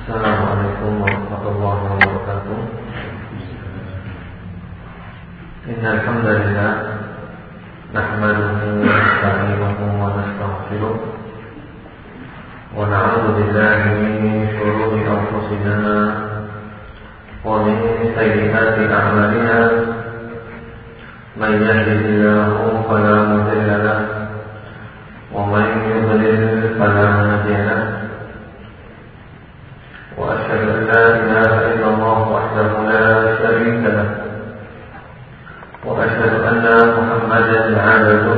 Assalamualaikum warahmatullahi wabarakatuh. Innal hamdalillah nahmaduhu wa wa nastaghfiruh. Wa min shururi anfusina wa min sayyiati a'malina. Man yahdihillahu fala mudilla lahu wa الله تعالى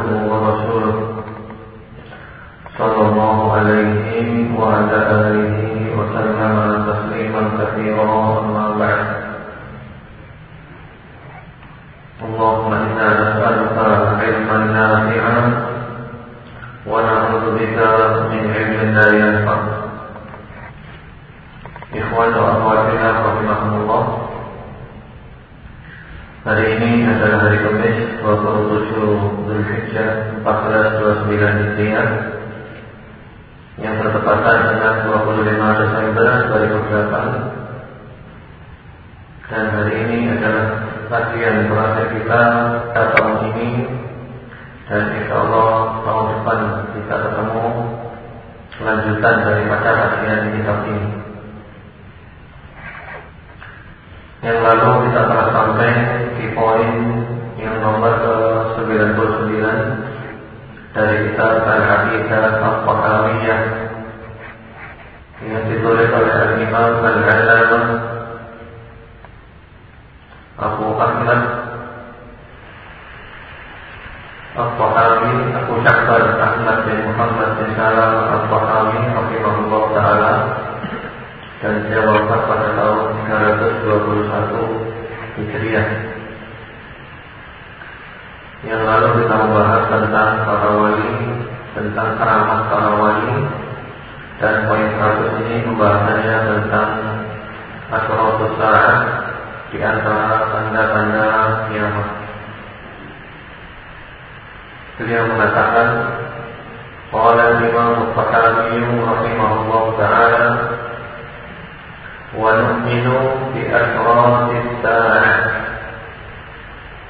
yang lalu kita membahas tentang para wali, tentang keramat para wali, dan poin 100 ini pembahasannya tentang asal sa'ah di antara tanda-tanda kiamat. Beliau mengatakan, Qala Imam Al-Fakawi rahimahullah ta'ala wa nu'minu bi asratis sa'ah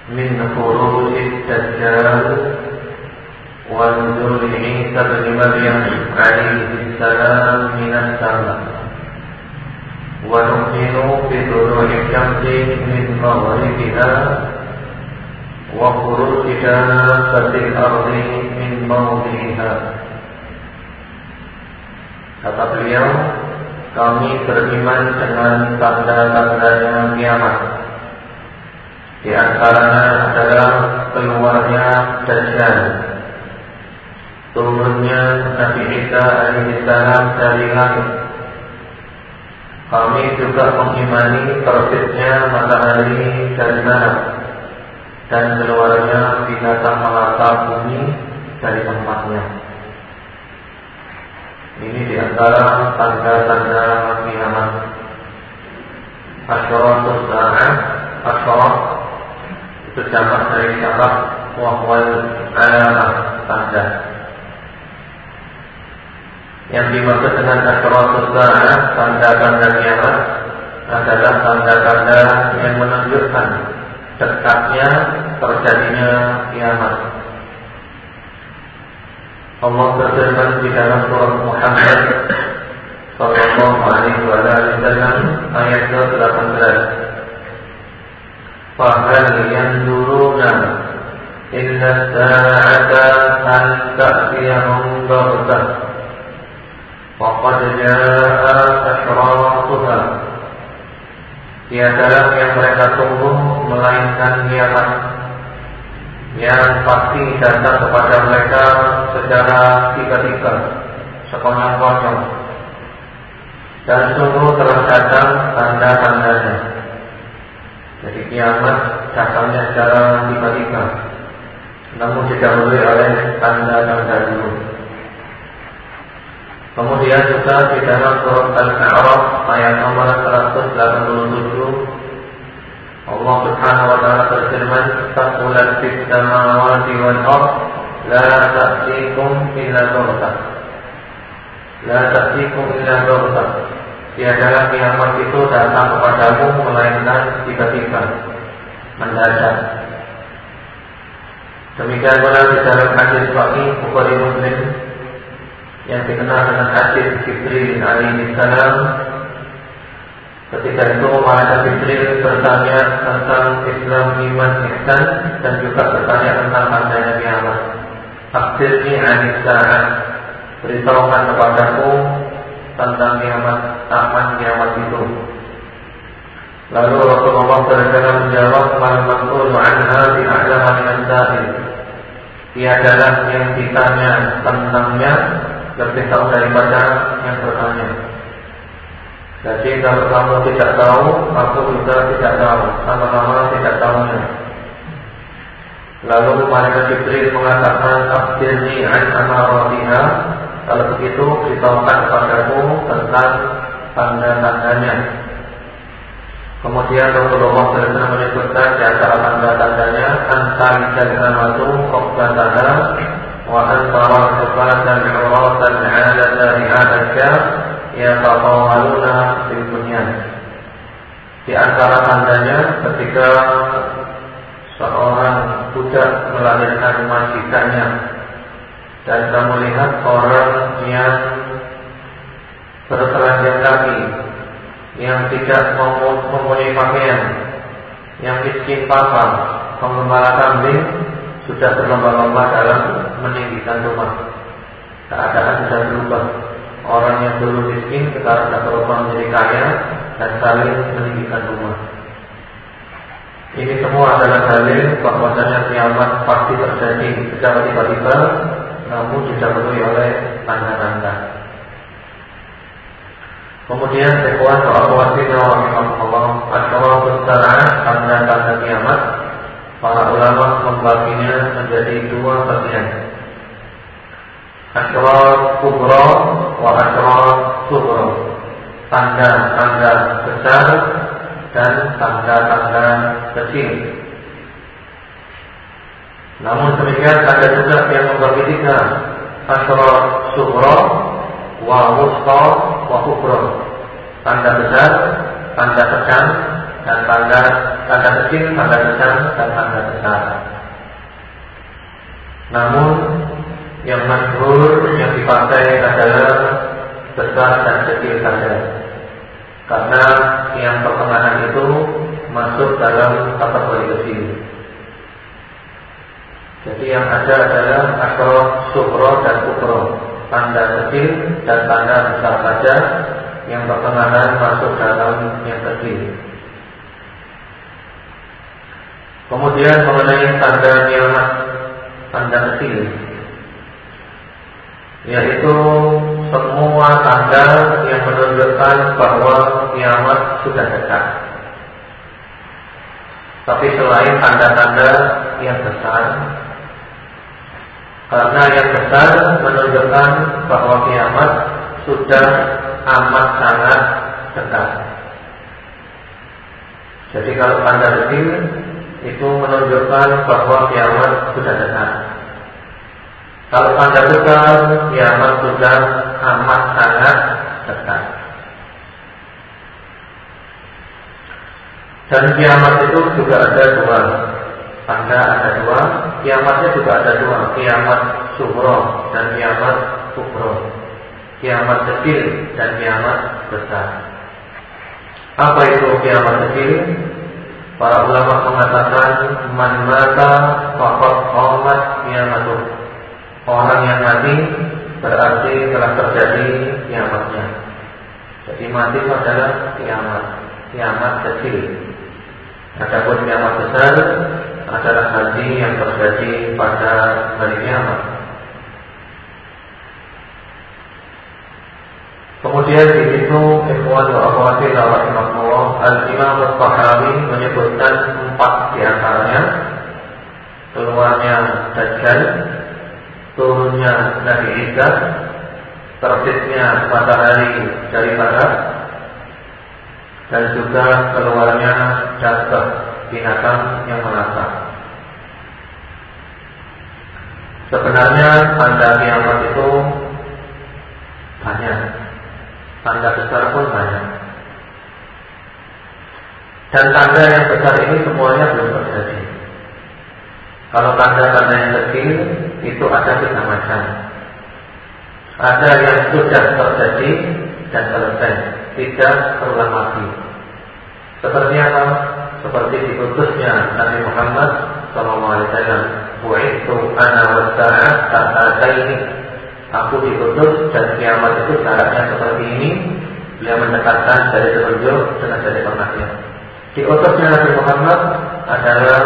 من خروج الدجال ونزول عيسى بن مريم عليه السلام من السماء ونؤمن بطلوع الشمس من مغربها وخروج دابة الأرض من موضعها kata beliau kami beriman dengan tanda-tandanya kiamat. di antaranya adalah keluarnya Dajjal, turunnya Nabi Isa alaihissalam dari langit. Kami juga mengimani terbitnya matahari dari barat dan keluarnya binatang melata bumi dari tempatnya. Ini di antara tanda-tanda kiamat. Asyaratus sa'ah Asyarat Jamak dari syarah Wahwal alamah Tanda Yang dimaksud dengan Asyaratus sa'ah Tanda-tanda kiamat Adalah tanda-tanda yang menunjukkan Dekatnya terjadinya kiamat. Allah berfirman di dalam surah Muhammad Sallallahu alaihi wa sallam ayat ke-18 Fahal yanzuruna illa sa'ata an ta'tiyahum baghtah Faqad ja'a asyratuha Tiadalah yang mereka tunggu melainkan kiamat yang pasti datang kepada mereka secara tiba-tiba, sekonyong-konyong. Dan sungguh telah datang tanda-tandanya. Jadi kiamat datangnya secara tiba-tiba, namun didahului oleh tanda-tanda dulu. Kemudian juga di dalam surat Al-A'raf ayat nomor 187 Allah Subhanahu wa taala berfirman, "Taqulat fis samawati wal ard la ta'tikum illa baghtah." La ta'tikum illa baghtah. Tiadalah kiamat itu datang kepadamu melainkan tiba-tiba mendadak. Demikian pula di dalam hadis Sahih Bukhari Muslim yang dikenal dengan hadis Jibril alaihi salam Ketika itu malaikat Jibril bertanya tentang Islam, iman, ihsan dan juga bertanya tentang tandanya kiamat. Akhirnya anis saat beritahukan kepadaku tentang kiamat, taman kiamat itu. Lalu Rasulullah SAW menjawab, "Man maqulu anha bi a'lama min sa'il." Tiadalah yang ditanya tentangnya lebih tahu daripada yang bertanya. Jadi kalau kamu tidak tahu, aku juga tidak tahu. Sama-sama tidak tahunya. Lalu malaikat Jibril mengatakan, "Akhirni an amaratiha." Kalau begitu, beritahukan kepadaku tentang tanda-tandanya. Kemudian Rasulullah SAW menyebutkan di antara tanda-tandanya antara jalanatu qobbatana wa antara dan uratan alata ri'adaka ya taqawaluna fil dunya. Di antara tandanya ketika seorang budak melahirkan majikannya dan kamu lihat orang yang bertelanjang kaki yang tidak mempunyai pakaian yang miskin papa penggembala kambing sudah berlomba-lomba dalam meninggikan rumah. Keadaan sudah berubah. Orang yang dulu miskin sekarang sudah berubah menjadi kaya dan saling meninggikan rumah. Ini semua adalah dalil bahwasanya kiamat pasti terjadi. Secara tiba-tiba namun didahului oleh tanda-tanda. Kemudian sekuat wa akhwatin rahimahullah Asyara bersara tanda-tanda kiamat Para ulama membaginya menjadi dua bagian. Asyara kubro wa asyara subro Tanda-tanda besar dan tanda-tanda kecil namun demikian ada juga yang membagi tiga Asra Subro Wa Wusta Wa Kubro Tanda besar Tanda sedang Dan tanda Tanda kecil Tanda sedang Dan tanda besar. Namun Yang masyhur Yang dipakai adalah Besar dan kecil saja. Karena yang pertengahan itu Masuk dalam kategori kecil jadi yang ada adalah akro, sukro, dan kukro Tanda kecil dan tanda besar saja Yang pertengahan masuk dalam yang kecil. Kemudian mengenai tanda kiamat Tanda kecil Yaitu semua tanda yang menunjukkan bahwa kiamat sudah dekat. Tapi selain tanda-tanda yang besar karena yang besar menunjukkan bahwa kiamat sudah amat sangat dekat. Jadi kalau tanda kecil itu menunjukkan bahwa kiamat sudah dekat. Kalau tanda besar, kiamat sudah amat sangat dekat. Dan kiamat itu juga ada dua Tanda ada dua, kiamatnya juga ada dua, kiamat sumro dan kiamat kubro, kiamat kecil dan kiamat besar. Apa itu kiamat kecil? Para ulama mengatakan man mata faqad qamat kiamatuh. Orang yang mati berarti telah terjadi kiamatnya. Jadi mati adalah kiamat, kiamat kecil. Adapun kiamat besar adalah haji yang terjadi pada hari kiamat. Kemudian di situ ikhwan wa akhwati rahimahullah Al-Imam Al-Tahawi menyebutkan empat di antaranya keluarnya Dajjal, turunnya Nabi Isa, terbitnya matahari dari barat, dan juga keluarnya dabbah binatang yang melata. Sebenarnya tanda kiamat itu banyak. Tanda besar pun banyak. Dan tanda yang besar ini semuanya belum terjadi. Kalau tanda-tanda yang kecil itu ada tiga macam. Ada yang sudah terjadi dan selesai, tidak terulang lagi. Seperti apa? Seperti diputusnya Nabi Muhammad SAW. Wa'idtu ana wasa'at kata ini. Aku dikutus dan kiamat itu jaraknya seperti ini. Beliau mendekatkan dari telunjuk dengan dari pengasih. Diutusnya Nabi Muhammad adalah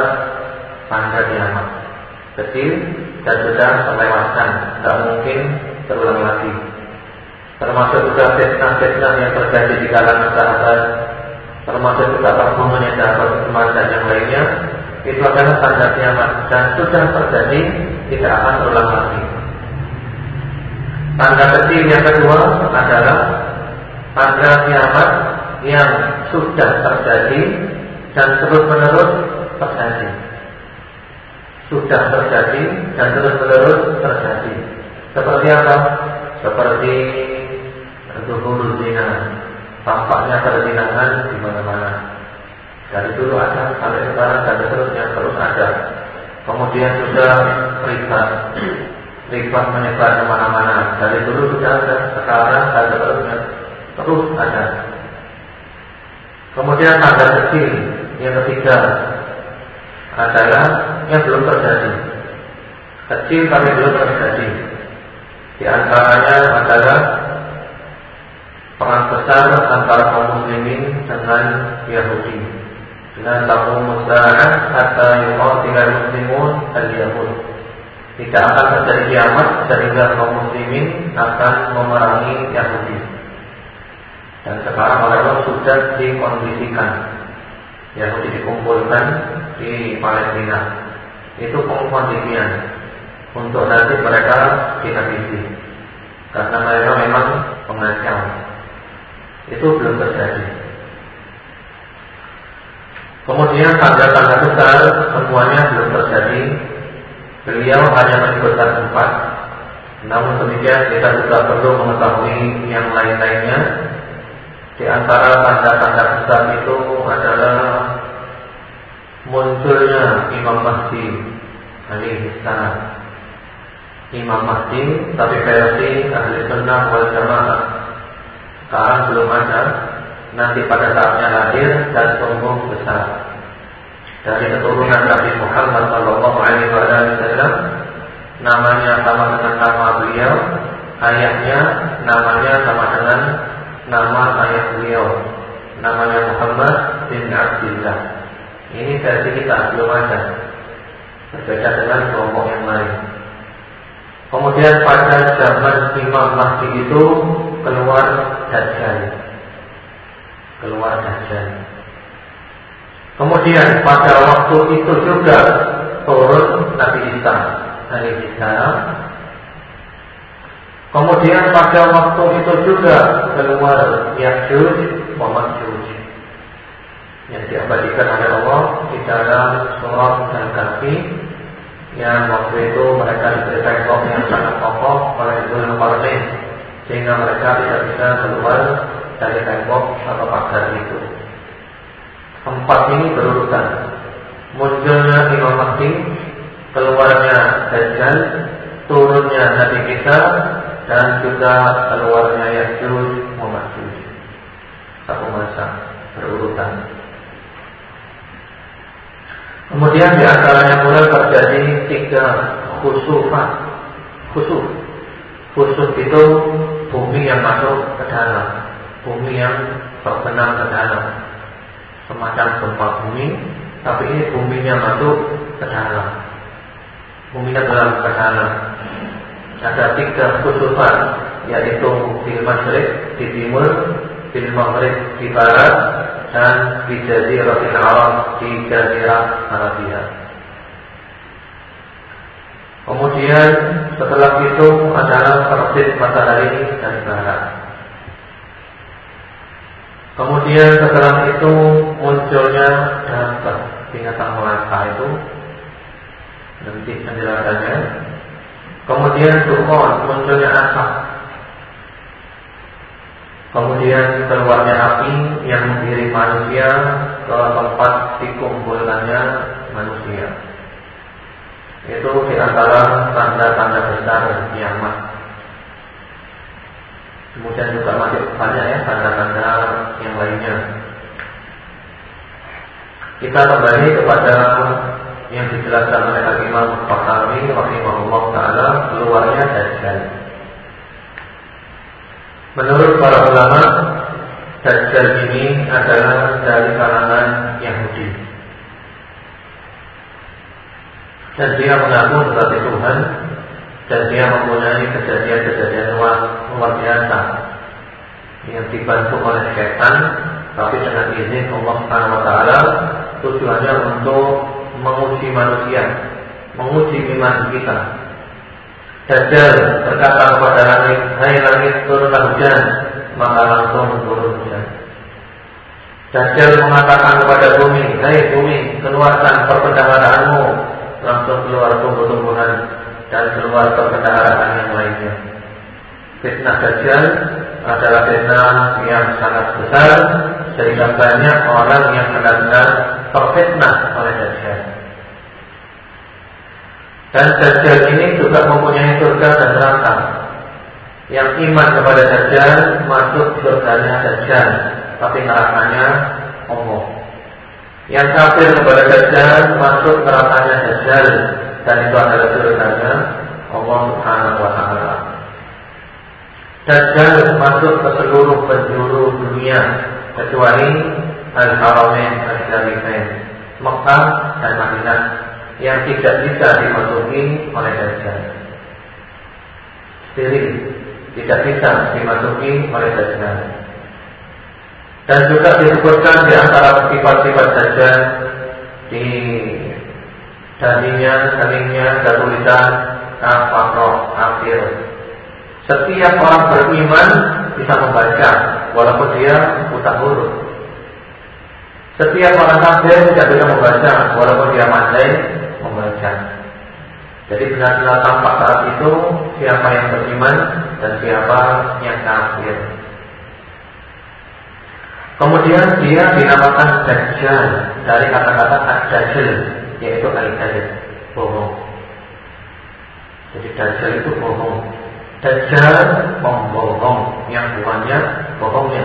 tanda kiamat. Kecil dan sudah terlewatkan, tidak mungkin terulang lagi. Termasuk juga fitnah-fitnah yang terjadi di kalangan sahabat, termasuk juga perhubungan yang dapat teman dan yang lainnya, itu adalah tanda kiamat dan sudah terjadi tidak akan terulang lagi. Tanda kecil yang kedua adalah tanda kiamat yang sudah terjadi dan terus menerus terjadi. Sudah terjadi dan terus menerus terjadi. Seperti apa? Seperti zina. Tampaknya perzinahan di mana-mana. Dari dulu ada sampai sekarang dan seterusnya terus ada. Kemudian sudah riba, riba menyebar ke mana-mana. Dari dulu sudah ada, sekarang dan seterusnya terus ada. Kemudian tanda kecil yang ketiga adalah yang belum terjadi. Kecil tapi belum terjadi. Di antaranya adalah perang besar antara kaum muslimin dengan Yahudi. Dengan tahu sa'ah hatta yuqatil muslimun al-yahud. Tidak akan terjadi kiamat sehingga kaum muslimin akan memerangi Yahudi. Dan sekarang orang sudah dikondisikan Yahudi dikumpulkan di Palestina. Itu pengkondisian untuk nanti mereka dihabisi. Karena mereka memang pengacau. Itu belum terjadi. Kemudian tanda-tanda besar semuanya belum terjadi. Beliau hanya menyebutkan empat. Namun demikian kita juga perlu mengetahui yang lain-lainnya. Di antara tanda-tanda besar itu adalah munculnya Imam Mahdi alaihi salam. Imam Mahdi tapi versi ahli sunnah wal jamaah sekarang belum ada. Nanti pada saatnya lahir dan tumbuh besar. Dari keturunan Nabi Muhammad Shallallahu Alaihi Wasallam namanya sama dengan nama beliau ayahnya namanya sama dengan nama ayah beliau namanya Muhammad bin Abdullah ini versi kita belum ada. Berbeda dengan kelompok yang lain. Kemudian pada zaman Imam Mahdi itu keluar Dajjal. Keluar Dajjal. Kemudian pada waktu itu juga turun Nabi Isa alaihi salam. Kemudian pada waktu itu juga keluar Yajuj Majuj yang diabadikan oleh Allah di dalam surat Al-Kahfi yang waktu itu mereka diberi tembok yang sangat kokoh oleh Zulul Qarnain sehingga mereka tidak bisa keluar dari tembok atau pagar itu. Empat ini berurutan. Munculnya Imam Mahdi, keluarnya Dajjal, turunnya Nabi kita, dan juga keluarnya Yajuj Muhammad Satu masa berurutan. Kemudian di antaranya mulai terjadi tiga khusufat. Khusuf. Khusuf itu bumi yang masuk ke dalam, bumi yang terbenam ke dalam. Semacam gempa bumi, tapi ini buminya masuk ke dalam. Buminya dalam ke dalam. Ada tiga khusufat, yaitu di Masjid, di timur, di Maghrib, di barat, dan di Jaziratul Arab di Jazirah Arabia. Kemudian setelah itu adalah terbit matahari dari barat. Kemudian setelah itu munculnya dapat binatang melata itu nanti penjelasannya. Kemudian dukon munculnya asap Kemudian keluarnya api yang mengirim manusia ke tempat dikumpulkannya manusia. Itu di antara tanda-tanda besar kiamat. Kemudian juga masih banyak ya tanda-tanda yang lainnya. Kita kembali kepada yang dijelaskan oleh Imam Bukhari rahimahullah taala keluarnya Dajjal. Menurut para ulama, Dajjal ini adalah dari kalangan Yahudi. Dan dia mengaku sebagai Tuhan dan dia mempunyai kejadian-kejadian luar, luar biasa yang dibantu oleh setan tapi dengan izin Allah Subhanahu taala tujuannya untuk menguji manusia, menguji iman kita. Dajjal berkata kepada langit, Hai langit turunlah hujan, maka langsung turun hujan. Dajjal mengatakan kepada bumi, Hai bumi, keluarkan perbendaharaan langsung keluar tumbuh-tumbuhan dan keluar perbendaharaan yang lainnya. Fitnah Dajjal adalah fitnah yang sangat besar sehingga banyak orang yang benar-benar terfitnah oleh Dajjal. Dan Dajjal ini juga mempunyai surga dan neraka. Yang iman kepada Dajjal masuk surganya Dajjal, tapi nerakanya Allah. Yang kafir kepada Dajjal masuk nerakanya Dajjal, dan itu adalah surganya Allah Subhanahu wa taala. Dajjal masuk ke seluruh penjuru dunia kecuali Al-Haramain Al-Syarifain Mekah dan Madinah yang tidak bisa dimasuki oleh Dajjal. Steril, tidak bisa dimasuki oleh Dajjal. Dan juga disebutkan di antara sifat-sifat Dajjal di darinya, keningnya, ada tulisan kafir. Setiap orang beriman bisa membaca walaupun dia buta huruf. Setiap orang kafir tidak bisa membaca walaupun dia pandai membaca. Jadi benar-benar tampak saat itu siapa yang beriman dan siapa yang kafir. Kemudian dia dinamakan Dajjal dari kata-kata Ad-Dajjal yaitu Al-Dajjal, bohong. Jadi Dajjal itu bohong. Dajjal pembohong yang bukannya bohongnya.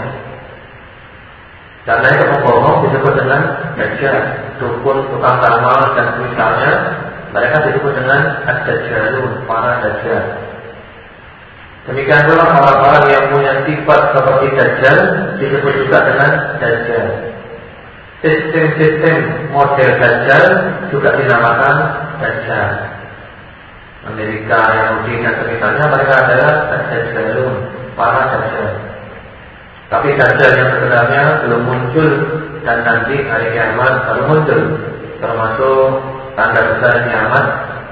Karena itu pembohong disebut dengan Dajjal, dukun, tukang ramal dan misalnya mereka disebut dengan Ad-Dajjalun, para Dajjal. Demikian pula orang-orang yang punya sifat seperti Dajjal disebut juga dengan Dajjal. Sistem-sistem model Dajjal juga dinamakan Dajjal. Amerika, Yahudi dan sekitarnya mereka adalah Dajjalun, para Dajjal. Tapi Dajjal yang sebenarnya belum muncul dan nanti hari kiamat baru muncul, termasuk tanda besar kiamat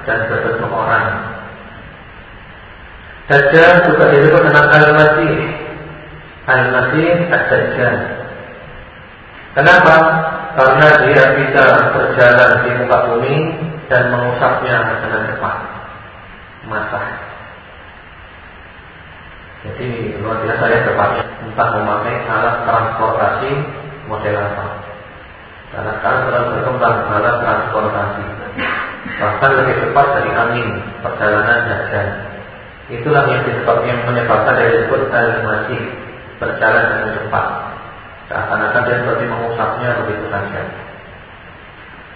dan berbentuk orang. Dajjal juga disebut dengan Al-Masih. Al-Masih Ad-Dajjal. Kenapa? Karena dia bisa berjalan di muka bumi dan mengusapnya dengan cepat masa. Jadi luar biasa ya tepatnya entah memakai alat transportasi model apa. Karena sekarang sedang berkembang alat transportasi. Bahkan lebih cepat dari angin perjalanan jajan. Itulah yang disebabkan yang menyebabkan dari disebut al-masih berjalan dengan cepat. Seakan-akan dia seperti mengusapnya begitu saja.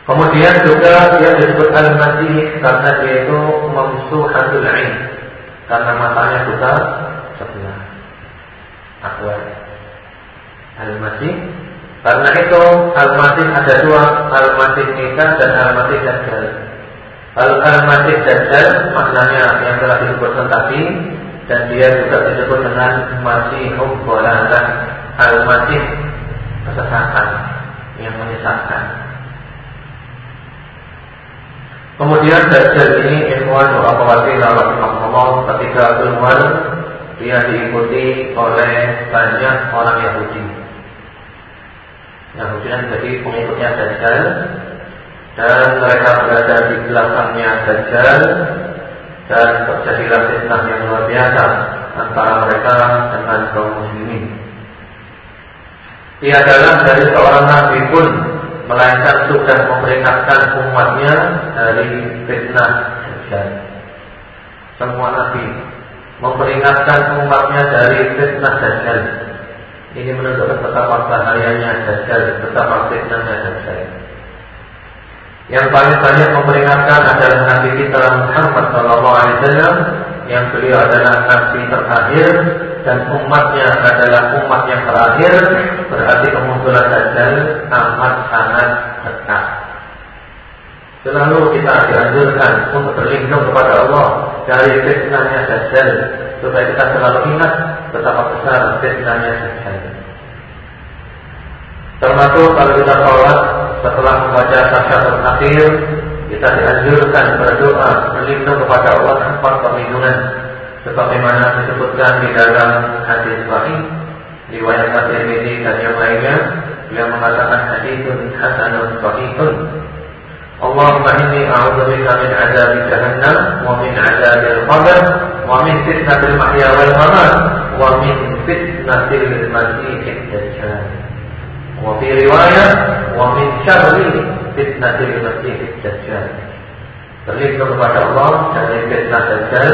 Kemudian juga dia disebut al-masih karena dia itu mamsuhatul ain. Karena matanya juga sebelah. Akwar. Al-masih karena itu al-masih ada dua, al-masih nikah dan al-masih dajjal. Al-masih dajjal maknanya yang telah disebutkan tadi dan dia juga disebut dengan masih dan al-masih kesesatan yang menyesatkan. Kemudian Dajjal ini ikhwan wa akhwati rahimahullah ketika keluar dia diikuti oleh banyak orang Yahudi. Yahudi yang jadi pengikutnya Dajjal dan mereka berada di belakangnya Dajjal dan terjadilah fitnah yang luar biasa antara mereka dengan kaum muslimin Tiadalah dari seorang nabi pun melainkan sudah memperingatkan umatnya dari fitnah dajjal. Semua nabi memperingatkan umatnya dari fitnah dajjal. Ini menunjukkan betapa bahayanya dajjal, betapa fitnahnya dajjal. Yang paling banyak memperingatkan adalah Nabi kita Muhammad SAW yang beliau adalah Nabi terakhir dan umatnya adalah umat yang terakhir berarti kemunculan Dajjal amat sangat dekat. Selalu kita dianjurkan untuk berlindung kepada Allah dari fitnahnya Dajjal supaya kita selalu ingat betapa besar fitnahnya Dajjal. Termasuk kalau kita sholat membaca sasaran terakhir kita dianjurkan berdoa berlindung kepada Allah tempat perlindungan. Sebagaimana disebutkan di dalam hadis sahih riwayat Tirmidzi dan yang lainnya yang mengatakan haditsun hasanun sahihun. Allahumma inni a'udzubika min adzabi jahannam wa min adzabil qabr wa min fitnatil mahya wal mamat wa min fitnatil masiihid dajjal. Wa fi riwayat ومن شر فتنة المسيح الدجال berlindung kepada Allah dari fitnah Dajjal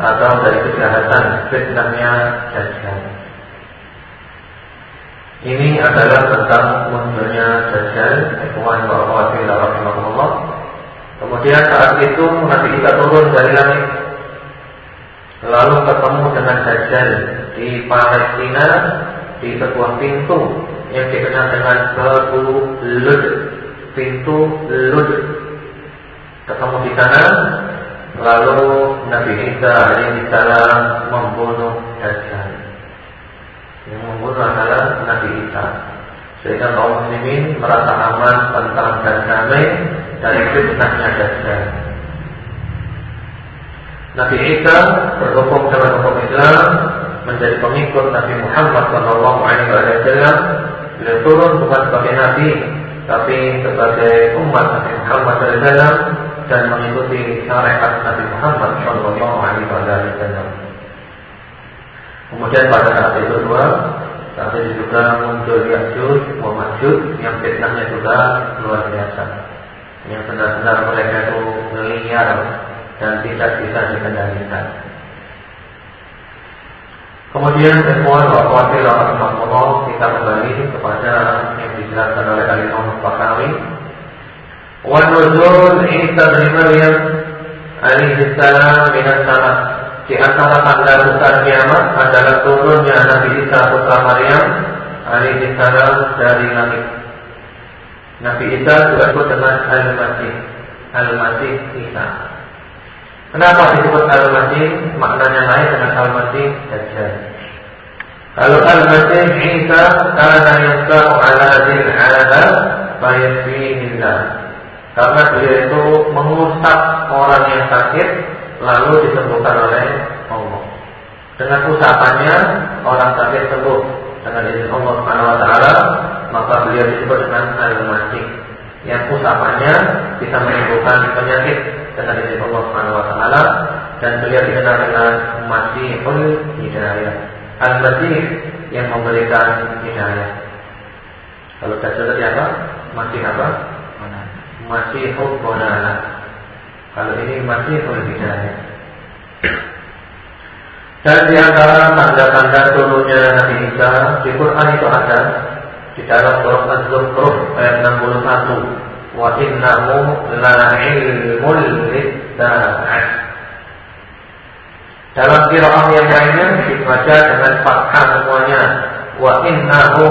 atau dari kejahatan fitnahnya Dajjal. Ini adalah tentang munculnya Dajjal, Ikhwan wa rahimahullah. Kemudian saat itu Nabi kita turun dari langit Lalu ketemu dengan Dajjal di Palestina Di sebuah pintu yang dikenal dengan babu lud. Pintu lud. Ketemu di sana. Lalu Nabi Isa alaihi salam membunuh Dajjal. Yang membunuh adalah Nabi Isa. Sehingga kaum muslimin merasa aman tentang dan damai dari fitnahnya Dajjal. Nabi Isa berhukum dengan hukum Islam menjadi pengikut Nabi Muhammad Wasallam Beliau turun bukan sebagai nabi, tapi sebagai umat Nabi Muhammad SAW dan mengikuti syariat Nabi Muhammad Shallallahu Alaihi Wasallam. Kemudian pada saat itu dua, saat itu juga muncul wa Ma'juj yang fitnahnya juga luar biasa. Yang benar-benar mereka itu liar dan tidak bisa dikendalikan. Kemudian ikhwan wa akhwati rahimahullah kita kembali kepada yang dijelaskan oleh Al-Imam Bukhari. Wa nuzul Isa bin Maryam alaihi salam minas sama. Di antara tanda besar kiamat adalah turunnya Nabi Isa putra Maryam alaihi salam dari langit. Nabi Isa juga disebut dengan Al-Masih. Al-Masih Isa. Kenapa disebut Al-Masih? Maknanya lain dengan Al-Masih Dajjal. Kalau Al-Masih Isa karena yasau ala dil ala fayasfihillah. Karena beliau itu mengusap orang yang sakit lalu disembuhkan oleh Allah. Dengan usapannya orang sakit sembuh dengan izin Allah Subhanahu wa taala, maka beliau disebut dengan Al-Masih. Yang usapannya bisa menyembuhkan penyakit dengan izin Allah Subhanahu wa taala dan beliau dikenal dengan Masihul Hidayah. Al-Masih yang memberikan hidayah. Kalau Dajjal tadi apa? Masih apa? Masihul Bonana. Kalau ini Masihul Hidayah. Dan di antara tanda-tanda turunnya Nabi Isa di Quran itu ada di dalam surat Az-Zukhruf ayat 61 la ilmul lidza'ah dalam kiraah yang lainnya dibaca dengan fathah semuanya wa innahu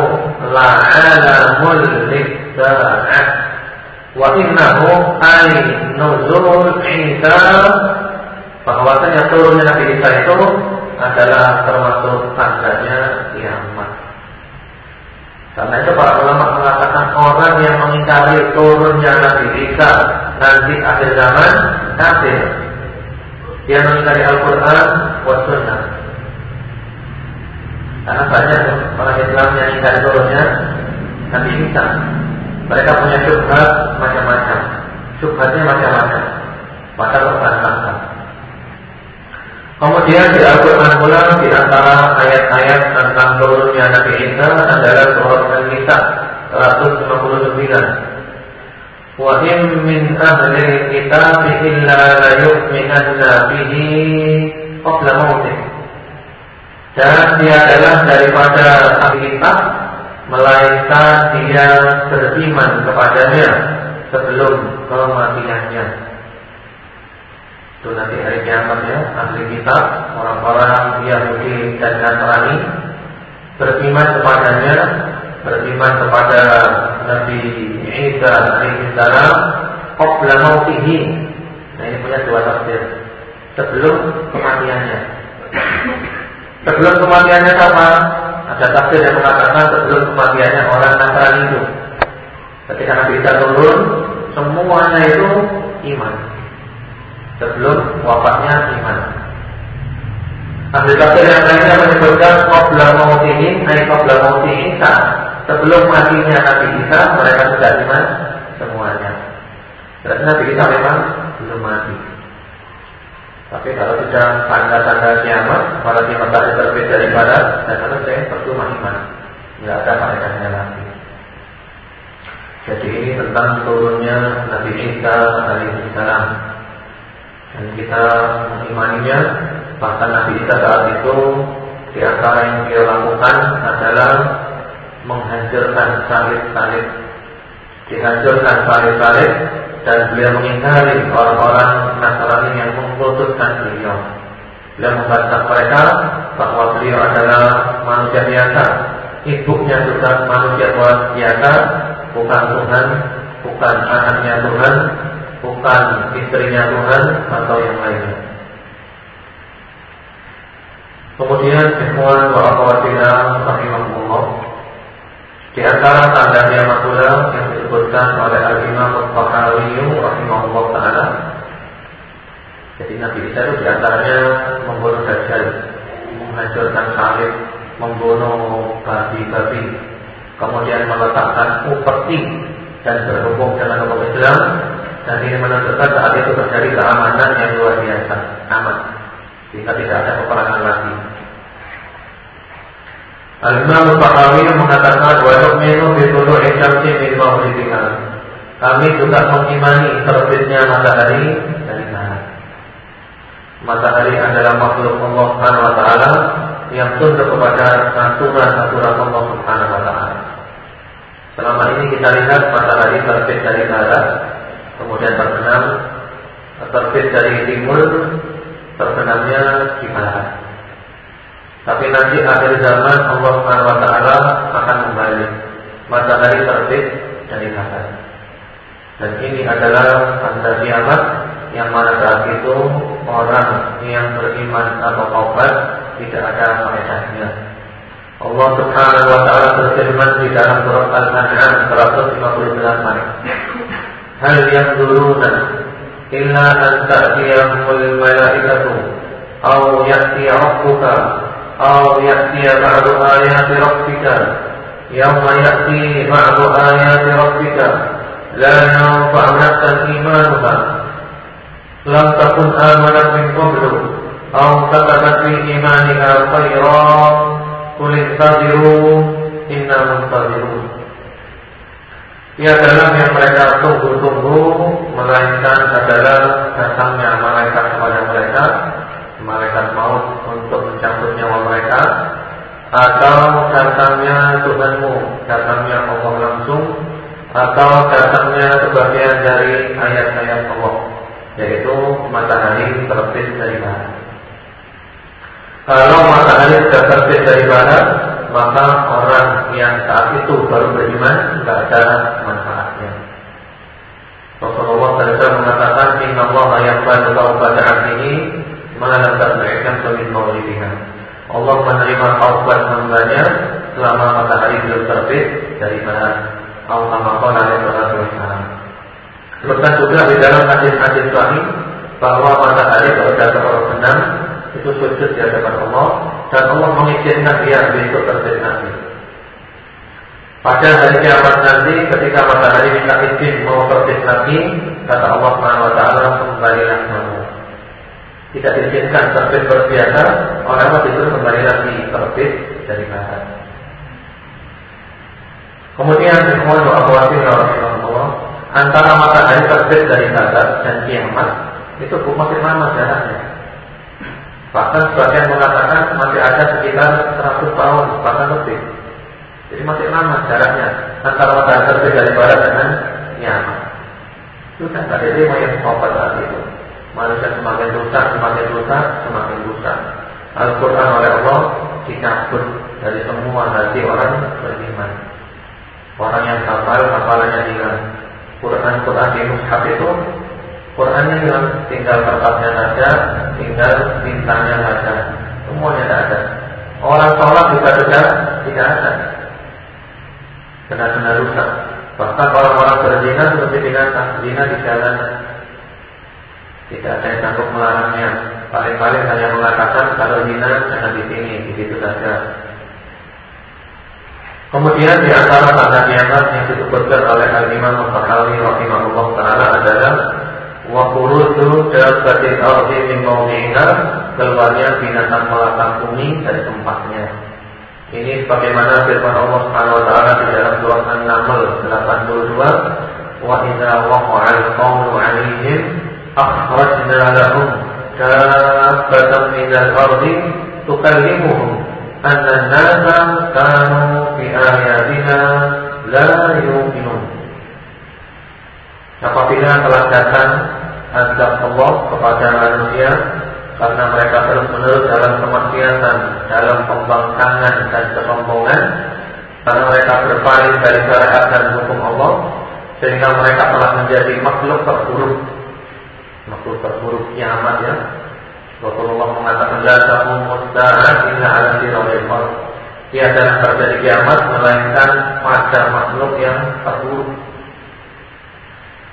la alamul lidza'ah wa innahu ay nuzul Isa bahwasanya turunnya Nabi Isa itu adalah termasuk tandanya kiamat karena itu para ulama mengatakan orang yang mengingkari turunnya Nabi Isa nanti akhir zaman kafir. Dia mengingkari Al-Quran wa Sunnah. Karena banyak orang Islam yang mengingkari turunnya Nabi Isa. Mereka punya syubhat macam-macam. Syubhatnya macam-macam. Maka terbantahkan. Kemudian di Al-Quran pula di antara ayat-ayat tentang turunnya Nabi Isa adalah surat An-Nisa 159. Wa in min ahli kitab illa la yu'minanna bihi qabla mautih. Dan dia adalah daripada ahli kitab melainkan dia beriman kepadanya sebelum kematiannya. Itu nanti hari kiamat ya, ahli kitab, orang-orang Yahudi dan Nasrani beriman kepadanya, beriman kepada Nabi Isa alaihissalam qabla mautihi. Nah ini punya dua tafsir. Sebelum kematiannya. Sebelum kematiannya sama, ada tafsir yang mengatakan sebelum kematiannya orang Nasrani itu. Ketika Nabi Isa turun, semuanya itu iman. Sebelum wafatnya iman. Ahli tafsir yang lainnya menyebutkan qabla mautihi, ay qabla mauti Isa. Sebelum matinya Nabi Isa, mereka sudah iman semuanya. Berarti Nabi Isa memang belum mati. Tapi kalau sudah tanda-tanda kiamat, apalagi matahari terbit dari barat, dan selesai percuma iman. Tidak ada faedahnya lagi. Jadi ini tentang turunnya Nabi Isa alaihissalam. Dan kita mengimaninya, bahkan Nabi Isa saat itu di antara yang dia lakukan adalah menghancurkan salib-salib. Dihancurkan salib-salib dan beliau mengingkari orang-orang Nasrani yang mengkultuskan beliau. Beliau membantah mereka bahwa beliau adalah manusia biasa, ibunya juga manusia biasa, bukan Tuhan, bukan anaknya Tuhan, bukan istrinya Tuhan atau yang lainnya. Kemudian ikhwan wa akhwatina rahimahullah di antara tanda kiamat pula yang disebutkan oleh Al-Imam Al-Fakhawi rahimahullah taala. Jadi Nabi Isa itu di antaranya membunuh dajjal, menghancurkan salib, membunuh babi-babi, kemudian meletakkan upeti dan berhubung dengan hukum Islam dan ini menunjukkan saat itu terjadi keamanan yang luar biasa, aman, sehingga tidak ada peperangan lagi. Al-Imam Al-Bahawi mengatakan wa nu'minu bi tulu'i syamsi min maghribiha. Kami juga mengimani terbitnya matahari dari barat. Matahari adalah makhluk Allah Subhanahu wa taala yang tunduk kepada aturan-aturan Allah Subhanahu wa taala. Selama ini kita lihat matahari terbit dari barat, kemudian terbenam terbit dari timur, terbenamnya di barat. Tapi nanti akhir zaman Allah Subhanahu wa taala akan kembali matahari terbit dari barat. Dan ini adalah tanda kiamat yang mana saat itu orang yang beriman atau taubat tidak ada faedahnya. Allah Subhanahu wa taala berfirman di dalam surat Al-An'am 158. Hal yang duruna illa an ta'tiyahumul malaikatu aw ya'ti rabbuka أو يأتي بعض آيات ربك يوم يأتي بعض آيات ربك لا ينفع نفسا إيمانها لم تكن آمنت من قبل أو كتبت في إيمانها خيرا قل انتظروا إنا منتظرون ia adalah yang mereka tunggu-tunggu Melainkan adalah datangnya malaikat kepada mereka malaikat maut untuk mencabut nyawa mereka atau datangnya Tuhanmu, datangnya Allah langsung atau datangnya sebagian dari ayat-ayat Allah yaitu matahari terbit dari barat. Kalau matahari terbit dari barat, maka orang yang saat itu baru beriman tidak ada manfaatnya. Rasulullah SAW mengatakan, Inna Allah yaqbalu taubat abdihi malam tabi'kan min maghribiha. Allah menerima taubat hambanya selama matahari belum terbit dari kama qala alaihi salatu wassalam. Sebutkan juga di dalam hadis-hadis sahih bahwa matahari jatuh orang itu sujud di hadapan Allah dan Allah mengizinkan dia besok terbit nanti. Pada hari kiamat nanti ketika matahari minta izin mau terbit lagi kata Allah taala kembalilah kamu Tidak diizinkan terbit berbiasa, orang disuruh kembali lagi terbit dari barat. Kemudian ikhwan wa akhwati rahimahullah, antara matahari terbit dari barat dan kiamat itu masih lama jaraknya. Bahkan sebagian mengatakan masih ada sekitar 100 tahun, bahkan lebih. Jadi masih lama jaraknya antara matahari terbit dari barat dengan kiamat. Sudah tidak ada yang sobat saat itu. Manusia semakin rusak, semakin rusak, semakin rusak. Al-Quran oleh Allah dicabut dari semua hati orang beriman. Orang yang hafal, hafalannya hilang. Quran-Quran di mushaf itu Qurannya hilang, tinggal kertasnya saja, tinggal bintangnya saja. Semuanya tidak ada. Orang sholat juga sudah tidak ada. Benar-benar rusak. Bahkan orang-orang berzina seperti binatang, zina di jalan. Tidak ada yang sanggup melarangnya. Paling-paling hanya mengatakan kalau zina jangan di sini, di situ saja. Kemudian di antara tanda kiamat yang disebutkan oleh Al Imam Al-Tahawi rahimahullah taala adalah wa khuruju dabbatil ardi min mawdi'iha keluarnya binatang melata bumi dari tempatnya. Ini bagaimana firman Allah Subhanahu taala di dalam surah An-Naml 82 wa idza waqa'a al-qawlu 'alaihim akhrajna lahum dabbatan min al-ardi tukallimuhum anna an-nasa kanu bi ayatina la yu'minun. Apabila telah datang azab Allah kepada manusia karena mereka terus-menerus dalam kemaksiatan, dalam pembangkangan dan kesombongan, karena mereka berpaling dari syariat dan hukum Allah, sehingga mereka telah menjadi makhluk terburuk, makhluk terburuk kiamat ya, Rasulullah mengatakan la taqumus sa'ah illa 'ala sirril Tiada yang terjadi kiamat melainkan pada makhluk yang terburuk.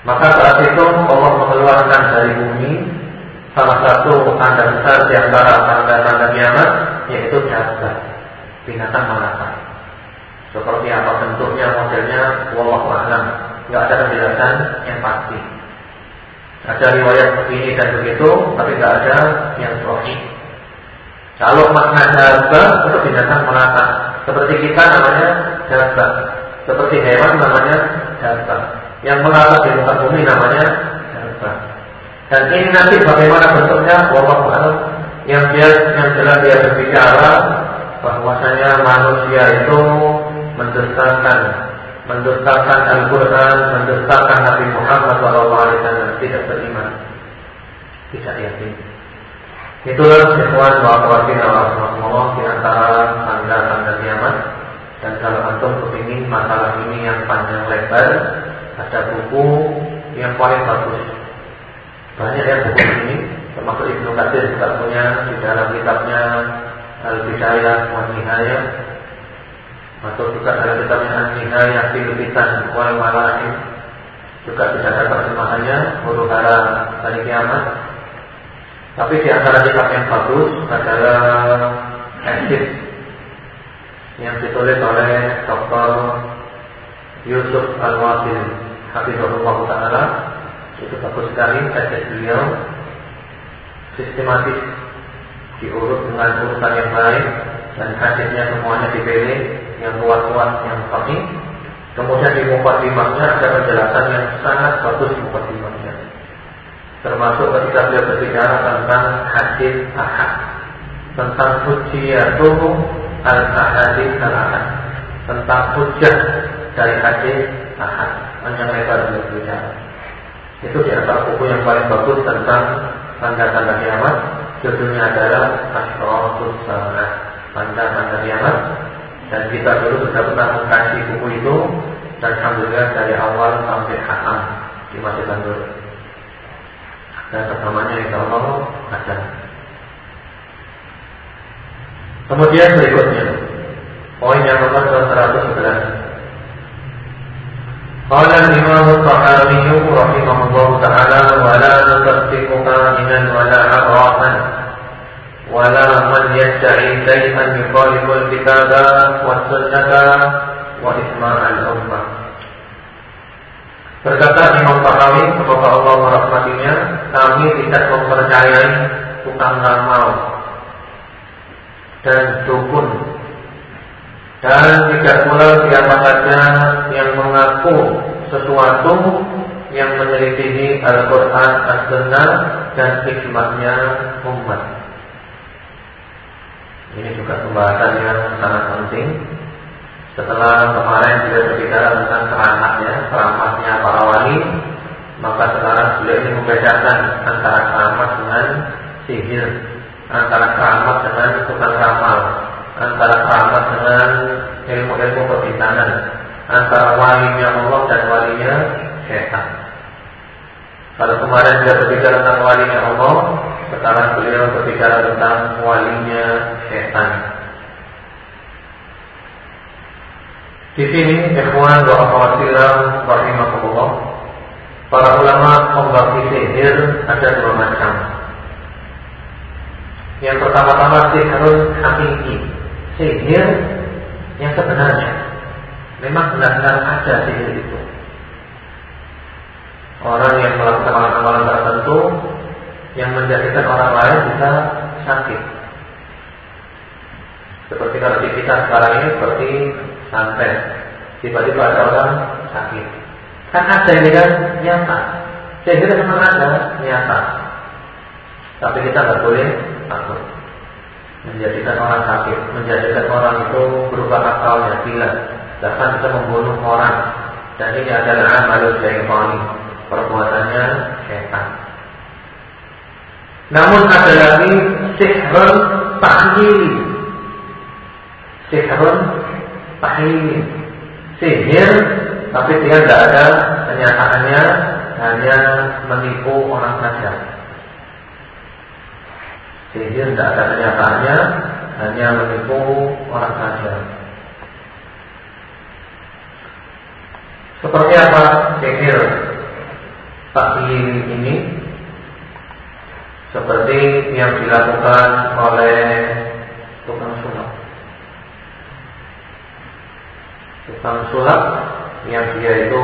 Maka saat itu Allah mengeluarkan dari bumi salah satu tanda besar di antara tanda-tanda kiamat yaitu jazah binatang melata. Seperti apa bentuknya, modelnya, wallahu a'lam. Enggak ada penjelasan yang pasti. Ada riwayat begini dan begitu, tapi tidak ada yang sahih. Kalau makna jaba itu binatang melata. Seperti kita namanya jaba. Seperti hewan namanya jaba. Yang melata di muka bumi namanya. Dan ini nanti bagaimana bentuknya? Wallahu a'lam. Yang dia yang jelas dia berbicara bahwasanya manusia itu mendesakan mendustakan Al-Quran, mendustakan Nabi Muhammad SAW tidak beriman, tidak yakin. Itulah ikhwan wa akhwatin Allah di antara tanda-tanda kiamat. Dan kalau antum kepingin masalah ini yang panjang lebar, ada buku yang paling bagus. Banyak ya buku ini, termasuk Ibnu Katsir juga punya di dalam kitabnya Al-Bidayah wa Nihayah atau juga dalam kitabnya An-Nihayah fil Fitan wal Malaim juga bisa ada terjemahannya huru hara hari kiamat. Tapi di antara kitab yang bagus adalah Exit yang ditulis oleh Dr. Yusuf Al-Wasil Hafizahullah Ta'ala itu bagus sekali Exit beliau sistematis diurut dengan urutan yang baik dan hadisnya semuanya dipilih yang kuat-kuat yang sahih. Kemudian di mukadimahnya ada penjelasan yang sangat bagus mukadimahnya. Termasuk ketika beliau berbicara tentang hadis ahad, tentang hujjiyatu al-ahadis al-ahad, tentang hujjah dari hadis ahad. Panjang lebar beliau berbicara. Itu di antara buku yang paling bagus tentang tanda-tanda kiamat. Judulnya adalah Asratus Salah, tanda-tanda kiamat dan kita dulu sudah pernah mengkaji buku itu dan alhamdulillah dari awal sampai hatam di masa dulu. Dan pertamanya insya Allah ada. Kemudian berikutnya poin yang nomor 111. قال الإمام الطحاوي رحمه الله تعالى ولا نصدق كائنا ولا عرافا ولا من يدعي شيئا يخالف الكتاب والسنة وإسماع الأمة Berkata Imam Tahawi, semoga Allah merahmatinya, kami tidak mempercayai tukang ramal dan dukun dan tidak pula siapa saja yang mengaku sesuatu yang menyelidiki Al-Quran, As-Sunnah dan hikmahnya umat. Ini juga pembahasan yang sangat penting. Setelah kemarin kita berbicara tentang keramatnya, keramatnya para wali, maka sekarang beliau ini membedakan antara keramat dengan sihir, antara keramat dengan tukang ramal, antara keramat dengan ilmu-ilmu kebintangan, antara walinya Allah dan walinya setan. Kalau kemarin dia berbicara tentang walinya Allah, sekarang beliau berbicara tentang walinya setan. Di sini ikhwan wa akhwatiram rahimakumullah Para ulama membagi sihir ada dua macam Yang pertama-tama sihirun hakiki Sihir yang sebenarnya. Memang benar-benar ada sihir itu. Orang yang melakukan amalan-amalan tertentu Yang menjadikan orang lain bisa sakit. Seperti kalau di kita sekarang ini Seperti santet. Tiba-tiba ada orang sakit. Kan ada ini kan nyata. Sehingga memang ada nyata. Tapi kita nggak boleh takut menjadikan orang sakit menjadikan orang itu berubah akalnya gila. Bahkan bisa membunuh orang. Dan ini adalah amalul syaitani perbuatannya setan. Namun ada lagi sihrun tahyili sihrun tahil sihir tapi dia tidak ada kenyataannya. Hanya menipu orang saja sihir tidak ada kenyataannya hanya menipu orang saja. Seperti apa sihir tahil ini? Seperti yang dilakukan oleh tukang sulap. Tukang sulap yang dia itu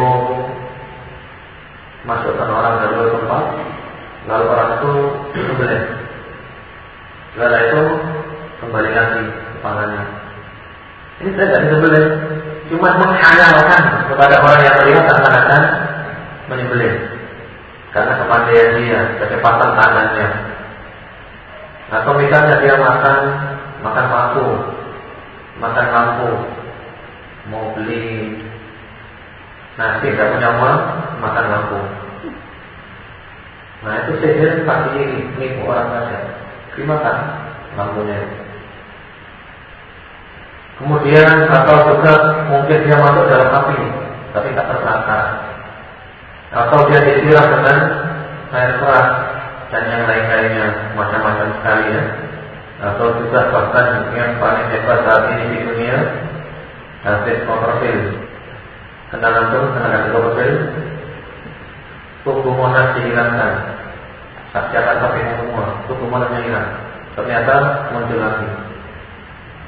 masukkan orang dalam tempat lalu orang itu disembelih setelah itu kembali lagi kepalanya ini saya tidak disembelih cuma menghayalkan kepada orang yang melihat akan menyembelih. Karena kepandaian dia kecepatan tangannya. Atau misalnya dia makan makan lampu makan lampu mau beli nasi tidak punya makan lampu nah itu sihir pasti nipu orang saja dimakan lampunya. Kemudian atau juga mungkin dia masuk dalam api tapi tak terbakar atau dia disiram dengan air keras dan yang lain-lainnya macam-macam sekali ya. Atau juga bahkan yang paling hebat saat ini di dunia Hafiz Copperfield. Kenal langsung kenal Hafiz Copperfield. Tubuh Monas dihilangkan Saksiakan sampai semua. Tubuh Monasnya hilang. Ternyata muncul lagi.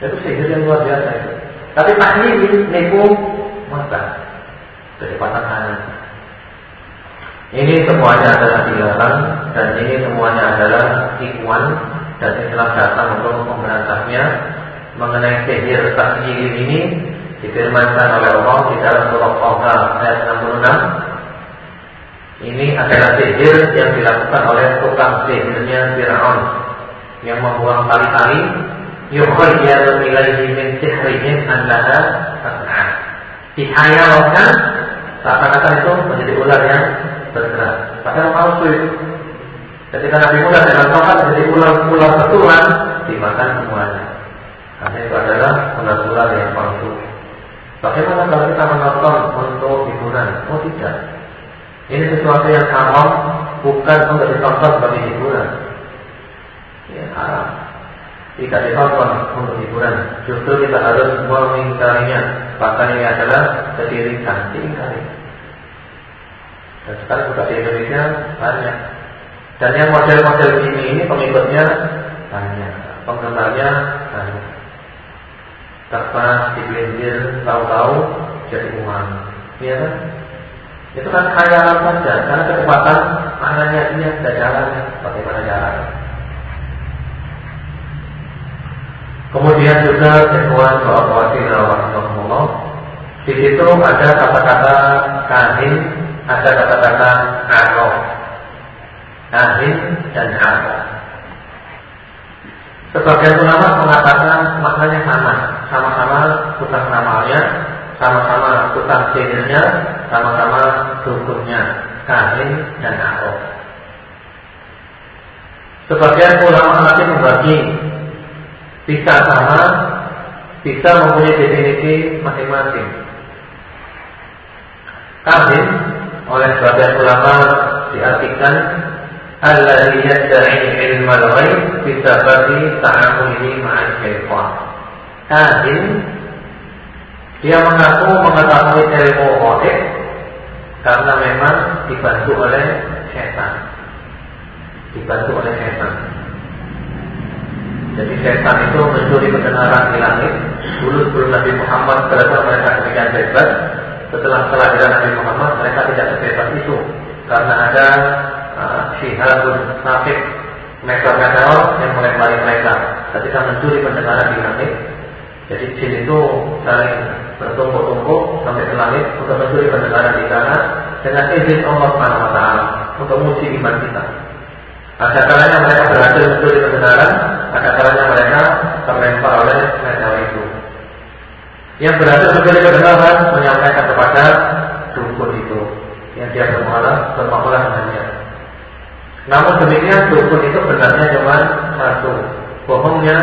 Itu sihir yang luar biasa itu. Tapi ini nipu mata Kecepatan tangan Ini semuanya adalah dilarang Dan ini semuanya adalah ikwan Dan Islam datang untuk memberantasnya. Mengenai sihir takyir ini difirmankan oleh Allah di dalam surah Taha ayat 66 ini adalah sihir yang dilakukan oleh tukang sihirnya Fir'aun yang membuang tali-tali. Yukhayyalu ilaihi min sihrihim annaha tas'a dihayalkan seakan-akan itu menjadi ular yang bergerak. Padahal palsu. Itu ketika Nabi Musa dengan tongkat menjadi ular-ular betulan dimakan semuanya. Karena itu adalah ular-ular yang palsu. Bagaimana kalau kita menonton untuk hiburan? Oh tidak. Ini sesuatu yang haram bukan untuk ditonton sebagai hiburan. Ya haram. Tidak ditonton untuk hiburan. Justru kita harus mengingkarinya. Bahkan ini adalah ketirikan, diingkari. Dan sekarang juga di Indonesia banyak. Dan yang model-model ini ini pengikutnya banyak, penggemarnya banyak kertas digelintir tahu-tahu jadi uang ya kan itu kan khayalan saja karena kecepatan tangannya dia tidak jalan bagaimana jalan Kemudian juga ikhwan wa akhwati rahimahumullah. Di situ ada kata-kata kahin, ada kata-kata araf. Kahin dan araf. Sebagian ulama mengatakan maknanya sama, sama-sama tukang ramalnya, sama-sama tukang sihirnya, sama-sama dukunnya, kahin dan araf. Sebagian ulama nanti membagi bisa sama, bisa mempunyai definisi masing-masing. Kahin oleh sebagian ulama diartikan alladhi yadda'i ilmal ghaib bisabati ta'amulihi ma'al syaitan. Kahin dia mengaku mengetahui ilmu ghaib karena memang dibantu oleh setan. Dibantu oleh setan. Jadi setan itu mencuri kebenaran di langit. Dulu sebelum Nabi Muhammad berada mereka demikian bebas. Setelah kelahiran Nabi Muhammad mereka tidak sebebas itu karena ada uh, syihabun nafik meteor-meteor yang melempari mereka ketika mencuri pendengaran di langit. Jadi jin itu saling bertumpuk-tumpuk sampai ke langit untuk mencuri pendengaran di sana dengan izin Allah Subhanahu Wa Taala untuk menguji iman kita. Ada kalanya mereka berhasil mencuri kebenaran, ada kalanya mereka terlempar oleh meteor itu. Yang berhasil mencuri kebenaran menyampaikan kepada dukun itu yang dia bermuara bermuara dengannya. Namun demikian dukun itu benarnya cuma satu, bohongnya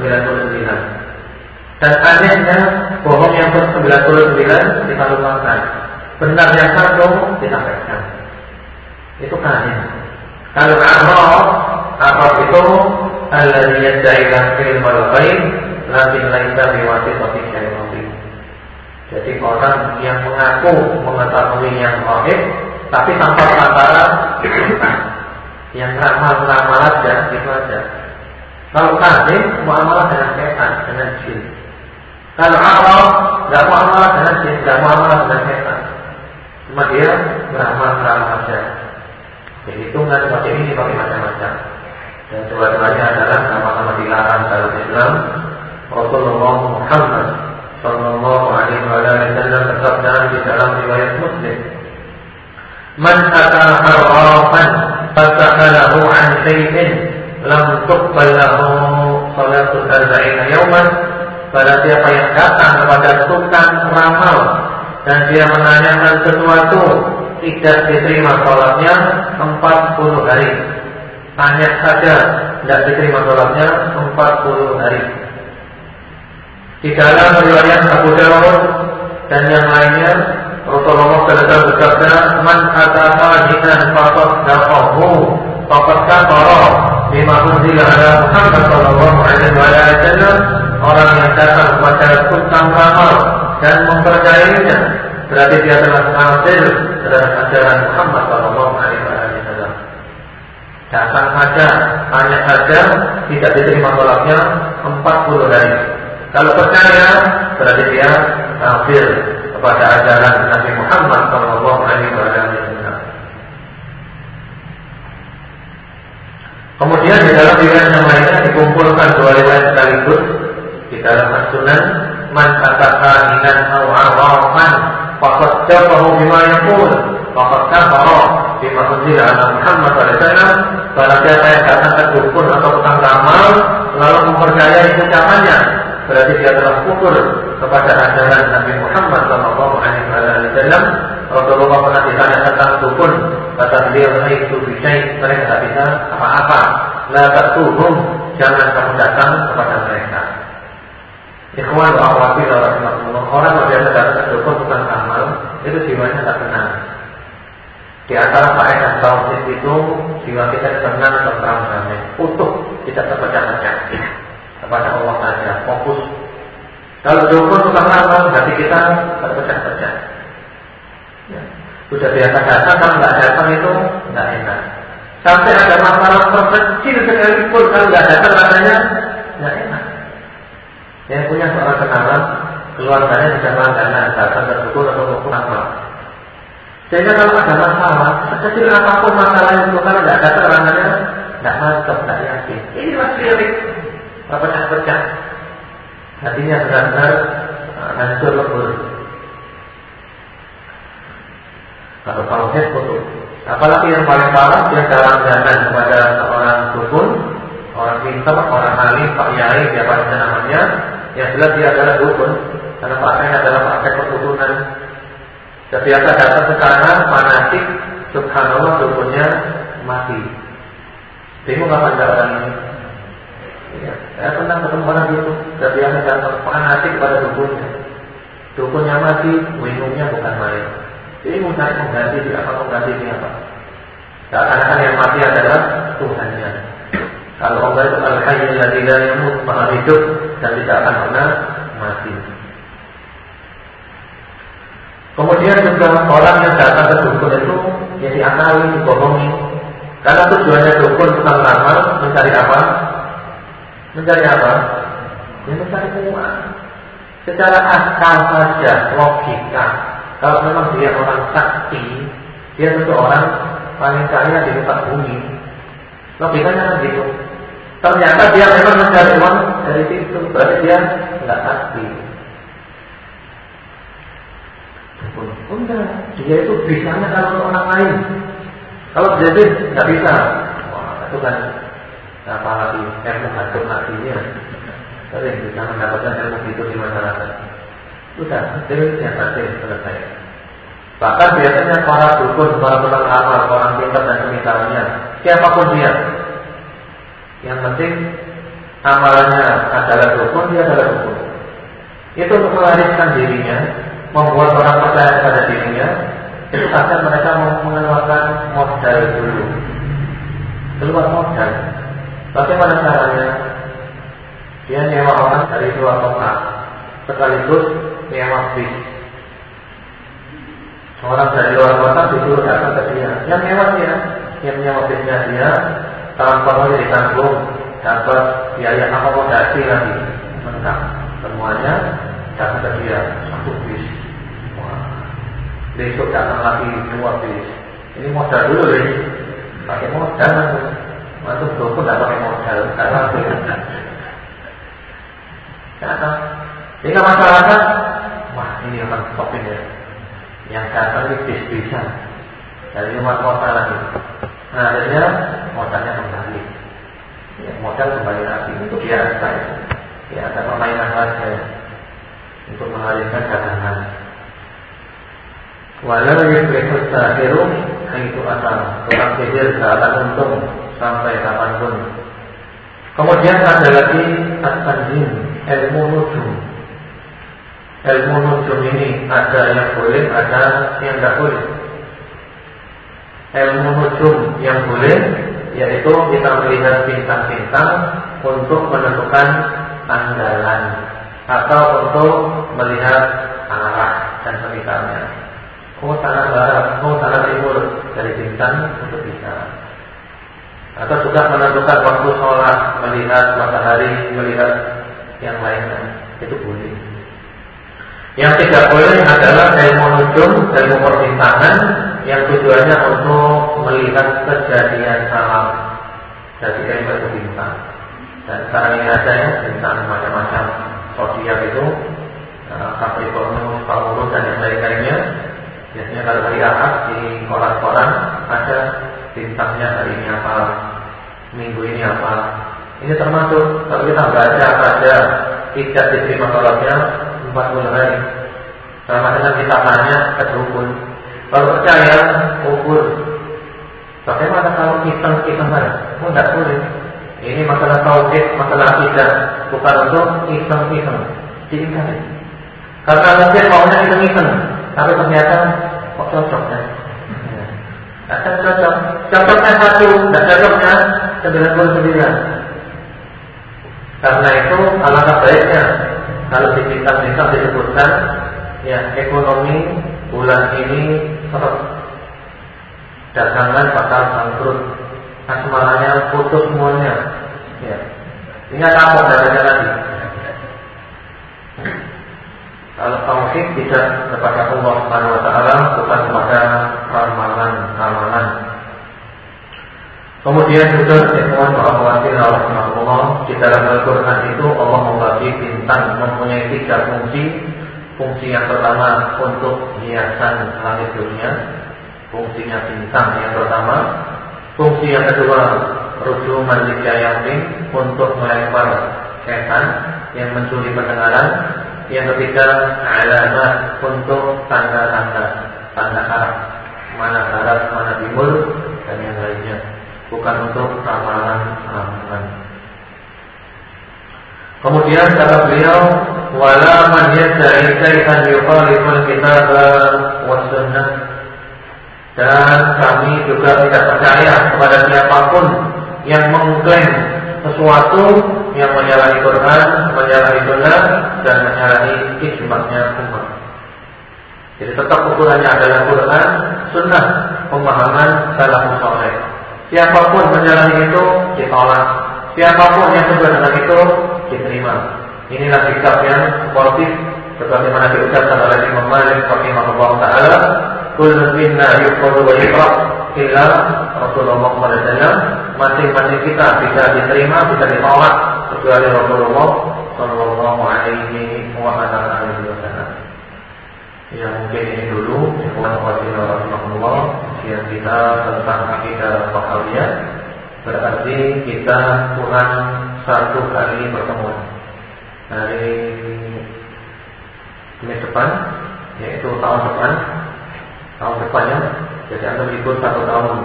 99. Dan anehnya bohong yang ke 99 kita lupakan. Benar yang satu disampaikan. Itu aneh. Kalau araf, araf itu alladhi yadda'i ilmal ghaib lakin laisa biwasitati syaitan. Jadi orang yang mengaku mengetahui yang gaib tapi tanpa perantara yang ramal-ramal aja itu aja. Kalau kasih muamalah dengan setan, dengan jin. Kalau araf nggak muamalah dengan jin, nggak muamalah dengan setan. Cuma dia beramal-beramal saja. Perhitungan pakai ini pakai macam-macam. Dan dua-duanya adalah sama-sama dilarang dalam Islam. Rasulullah Muhammad Sallallahu Alaihi Wasallam bersabda di dalam riwayat Muslim. Man ata harrafan fasakalahu an shay'in lam tuqbal lahu salatul arba'ina yawman pada siapa yang datang kepada tukang ramal dan dia menanyakan sesuatu tidak diterima sholatnya 40 hari. Tanya saja tidak diterima sholatnya 40 hari. Di dalam riwayat Abu Dawud dan yang lainnya Rasulullah SAW bersabda, "Man ataka hinan faqad daqahu faqad kafara bima unzila ala Muhammad sallallahu alaihi wasallam." Orang yang datang kepada tukang ramal dan mempercayainya berarti dia telah kafir terhadap ajaran Muhammad Shallallahu Alaihi Wasallam. Datang saja, tanya saja, tidak diterima sholatnya 40 hari. Kalau percaya, berarti dia kafir kepada ajaran Nabi Muhammad Shallallahu Alaihi Wasallam. Kemudian di dalam riwayat yang lainnya dikumpulkan dua riwayat sekaligus. Di dalam sunan man katakan inan awal Fakat jafahu bima yakul Fakat kafara bima unzila ala Muhammad SAW Barang siapa yang datang ke dukun atau tukang ramal Lalu mempercayai ucapannya Berarti dia telah kufur kepada ajaran Nabi Muhammad SAW Rasulullah pernah ditanya tentang dukun Kata beliau itu bisa Mereka tidak bisa apa-apa. La tuhum Jangan kamu datang kepada mereka. Ikhwan wa akhwati rahimahullah Orang yang biasa datang ke dukun tukang amal Itu jiwanya tak tenang. Di antara faedah tauhid itu Jiwa kita tenang tentram damai Utuh, tidak terpecah-pecah. Kepada Allah saja, fokus. Kalau dukun tukang amal Hati kita terpecah-pecah. Ya. Sudah biasa datang, kalau nggak datang itu nggak enak Sampai ada masalah terkecil sekalipun Kalau nggak datang rasanya nggak enak yang punya seorang kenalan keluarganya bisa langganan datang ke dukun atau ke apa. Sehingga kalau ada masalah, sekecil apa pun masalah itu kalau tidak datang orangnya tidak mantap, tidak yakin. Ini masih lirik, pecah-pecah. hatinya benar-benar uh, hancur lebur. Kalau tauhid putus. Apalagi yang paling parah dia dalam jalan kepada seorang dukun, orang pintar, orang alim, pak yai, siapa saja namanya, yang jelas dia adalah dukun, karena pakainya adalah pakai perdukunan. Setiap datang sana, fanatik, subhanallah dukunnya mati. Bingung apa anda orang ini? Ya, saya pernah ketemu orang itu, setiap datang fanatik pada dukunnya. Dukunnya mati, minumnya bukan main. Jadi mau cari pengganti siapa, pengganti siapa? Seakan-akan yang mati adalah Tuhannya. Kalau Allah itu al-hayy alladzi la yamut, maha hidup dan tidak akan pernah mati. Kemudian juga orang yang datang ke dukun itu ya diakali, dibohongi. Karena tujuannya dukun tukang ramal mencari apa? Mencari apa? Ya mencari uang. Secara akal saja, logika. Kalau memang dia orang sakti, dia tentu orang paling kaya di muka bumi. Logikanya kan gitu. Ternyata dia memang mencari uang dari situ, berarti dia nggak sakti. Enggak, dia itu bisanya kalau orang lain. Kalau jadi nggak bisa, wah itu kan apa lagi ilmu hancur hatinya. Sering bisa mendapatkan ilmu itu di masyarakat. Sudah, yang tadi selesai. Bahkan biasanya para dukun, para tukang amal, orang pintar dan semisalnya, siapa pun dia, yang penting amalannya adalah dukun, dia adalah dukun. Itu untuk melarikan dirinya, membuat orang percaya kepada dirinya, itu akan mereka mengeluarkan modal dulu. Keluar modal. Bagaimana caranya? Dia nyewa orang dari luar kota, sekaligus nyewa bis. Orang dari luar kota disuruh datang ke dia. Yang dia, yang nyewa bisnya dia, transportnya ditanggung, dapat biaya akomodasi lagi, lengkap. Semuanya datang ke dia, satu bis. Besok datang lagi dua bis. Ini modal dulu ya, pakai modal masuk, masuk toko tidak pakai modal, karena Karena sehingga masyarakat, wah ini akan top ini ya. Yang datang ini bis bisa dari luar kota lagi. Nah akhirnya modalnya kembali, ya, modal kembali lagi itu biasa ya. Ya ada permainan saja ya. untuk mengalirkan cadangan. Walau yuflihu sahiru itu asal Tukang sihir tidak untung Sampai kapan pun Kemudian ada lagi At-tanjim Ilmu nujum Ilmu nujum ini Ada yang boleh, ada yang tidak boleh Ilmu nujum yang boleh Yaitu kita melihat bintang-bintang Untuk menentukan tanggalan Atau untuk melihat arah dan semisalnya mau tanah barat, mau tanah timur dari bintang untuk bisa. Atau sudah menentukan waktu sholat, melihat matahari, melihat yang lainnya, itu boleh. Yang tidak boleh adalah ilmu nujum, ilmu perbintangan yang tujuannya untuk melihat kejadian alam dari ilmu bintang. Dan sekarang ini ada ya bintang macam-macam zodiak itu, eh, Capricornus, Taurus dan yang lain-lainnya Biasanya kalau hari Ahad di koran-koran ada bintangnya hari ini apa, minggu ini apa. Ini termasuk kalau kita baca saja tidak diterima sholatnya 40 hari. Sama dengan kita tanya ke dukun. Kalau percaya, ukur. Bagaimana kalau iseng-iseng saja? Oh, tidak boleh. Ini masalah tauhid, masalah akidah, bukan untuk iseng-iseng. Diingkari. Karena mungkin maunya iseng-iseng, tapi ternyata kok cocok ya? Ada cocok. Cocoknya satu, tidak cocoknya 99. Karena itu alangkah baiknya kalau di kitab-kitab disebutkan ya ekonomi bulan ini seret dagangan bakal bangkrut. Asmaranya putus semuanya. Ya. Ingat apa dari lagi kalau tauhid tidak kepada Allah Subhanahu wa taala bukan kepada ramalan-ramalan. Kemudian juga ikhwan rahmatin Allah di dalam Al-Quran itu Allah membagi bintang mempunyai tiga fungsi. Fungsi yang pertama untuk hiasan langit dunia, fungsinya bintang yang pertama. Fungsi yang kedua rujuman lijayatin untuk melempar setan yang mencuri pendengaran. Yang ketiga alamat untuk tanda-tanda tanda arah mana barat mana timur dan yang lainnya bukan untuk ramalan-ramalan. Kemudian kata beliau, wala man yad'i syai'an yukhaliful kitab wa sunnah. Dan kami juga tidak percaya kepada siapa pun yang mengklaim sesuatu yang menyalahi Quran, menyalahi sunnah dan menyalahi ijma'nya umat. Jadi tetap ukurannya adalah Quran, sunnah, pemahaman salafus saleh. Siapa pun menyalahi itu ditolak. Siapa pun yang sesuai dengan itu diterima. Inilah sikap yang sportif sebagaimana diucapkan oleh Imam Malik rahimahullah taala, "Kullu minna yuqadu wa yuqra illa Rasulullah SAW." Masing-masing kita bisa diterima, bisa ditolak kecuali Rasulullah sallallahu alaihi wa wasallam. Ya mungkin ini dulu Ikhwan Wajibah Rahimahullah yang kita tentang akidah Wahhabiyah Berarti kita kurang satu kali pertemuan. Dari Ini depan Yaitu tahun depan Tahun depannya Jadi Anda libur satu tahun.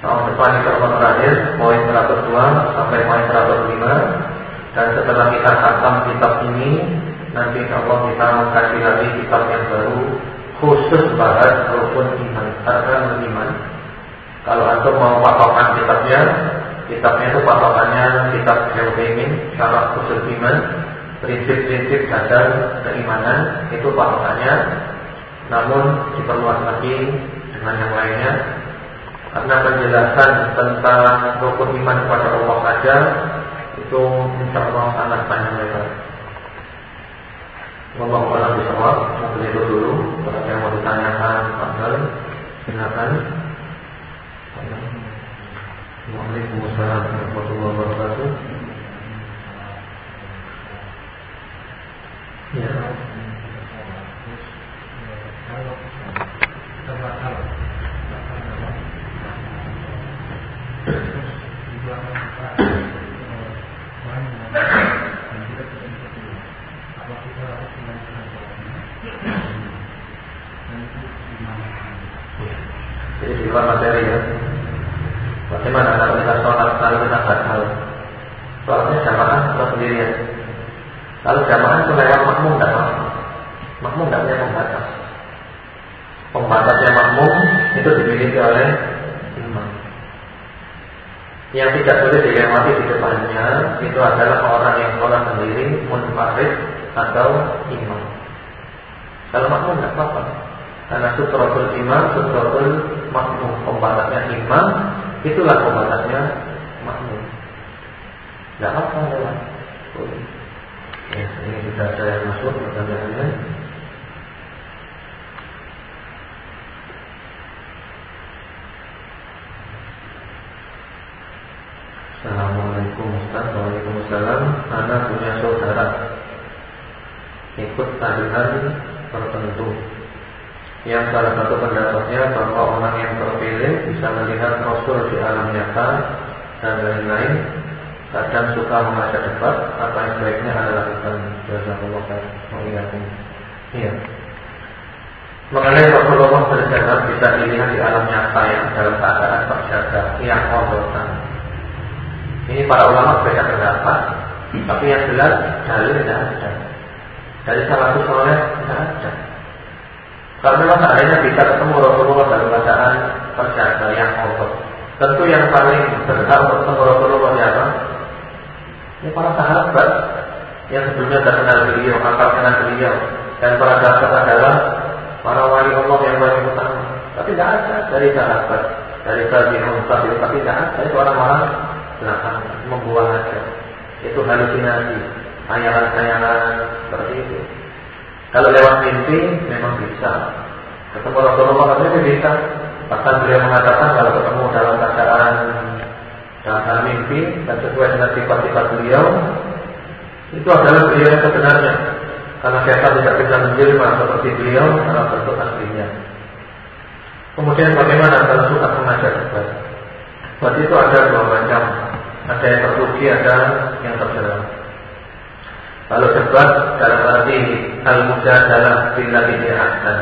Tahun depan itu tahun terakhir Poin 102 sampai poin 105 Dan setelah kita khatam kitab ini Nanti Allah kita kasih lagi kitab yang baru khusus bahas rukun iman, arkan iman. Kalau antum mau patokan kitabnya, kitabnya itu patokannya kitab Hewdemin, syarat khusus iman, prinsip-prinsip dasar keimanan itu patokannya. Namun diperluas lagi dengan yang lainnya karena penjelasan tentang rukun iman kepada Allah saja itu insya Allah sangat panjang lebar. Wallahu a'lam bishawab. Mungkin itu dulu. Kalau yang mau ditanyakan, Pak silakan. Waalaikumsalam warahmatullahi wabarakatuh. Ya. Jadi di luar materi ya. Bagaimana kalau kita sholat kalau kita batal? Sholatnya jamaah atau sendirian? Kalau jamaah itu lewat makmum tidak apa Makmum tidak punya pembatas. Pembatasnya makmum itu dimiliki oleh imam. Yang tidak boleh dilewati di depannya itu adalah orang yang sholat sendiri, munfarid atau imam. Kalau makmum tidak apa-apa. Karena sutratul imam, sutratul makmum. Pembatasnya imam, itulah pembatasnya makmum. Tidak apa-apa. Ya, ini sudah saya masuk pertanyaannya. Assalamualaikum Ustaz Waalaikumsalam Anak punya saudara Tarian tertentu yang salah satu pendapatnya bahwa orang yang terpilih bisa melihat Rasul di alam nyata dan lain-lain kadang suka mengajak debat apa yang sebaiknya adalah lakukan Jazakallah khair Iya. Mengenai Rasulullah SAW bisa dilihat di alam nyata yang dalam keadaan terjaga yang kodotan Ini para ulama beda pendapat Tapi yang jelas dalil tidak ada Dari salah satu soleh tidak ada. Memang seandainya bisa ketemu Rasulullah dalam keadaan terjaga yang kotor, tentu yang paling berhak untuk ketemu Rasulullah siapa? Ini para sahabat. Yang sebelumnya sudah kenal beliau, akan kenal beliau, dan para sahabat adalah para wali Allah yang paling utama. Tapi tidak ada dari sahabat, dari tabi'un, tapi tidak ada. Itu orang-orang belakang membuang aja. Itu halusinasi, hayalan-hayalan seperti itu. Kalau lewat mimpi memang bisa. Ketemu Rasulullah katanya bisa. Bahkan beliau mengatakan kalau ketemu dalam keadaan dalam mimpi dan sesuai dengan sifat-sifat beliau, itu adalah beliau yang sebenarnya. Karena setan tidak bisa menjelma seperti beliau dalam bentuk aslinya. Kemudian bagaimana kalau suka mengajar debat? Buat itu ada dua macam. Ada yang terpuji, ada yang tercela. Kalau debat dalam arti al-mudah dalam bila ahsan.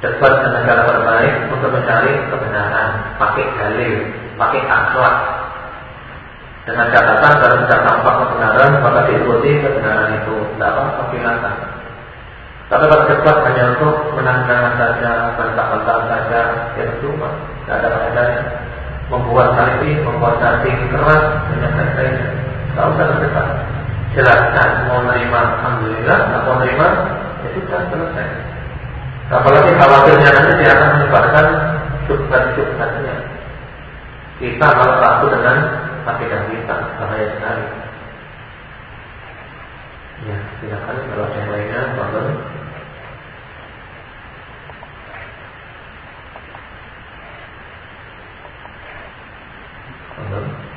Debat dengan cara terbaik untuk mencari kebenaran, pakai dalil, pakai akhlak. Dengan catatan kalau tidak tampak kebenaran, maka diikuti kebenaran itu. Tidak apa-apa. Tapi kalau debat hanya untuk menang-menangan saja, bantah-bantahan saja, ya cuma tidak ada faedahnya. Membuat hati, membuat hati keras, banyak faedahnya. Tidak usah berdebat jelaskan mau nerima alhamdulillah nggak mau nerima ya sudah selesai. Apalagi khawatirnya nanti dia akan menyebabkan subhat-subhatnya. Kita malah takut dengan akidah kita bahaya sekali. Ya silakan kalau yang lainnya bagus Thank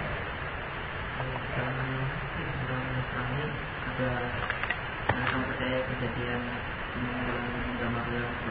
kejadian gambar yang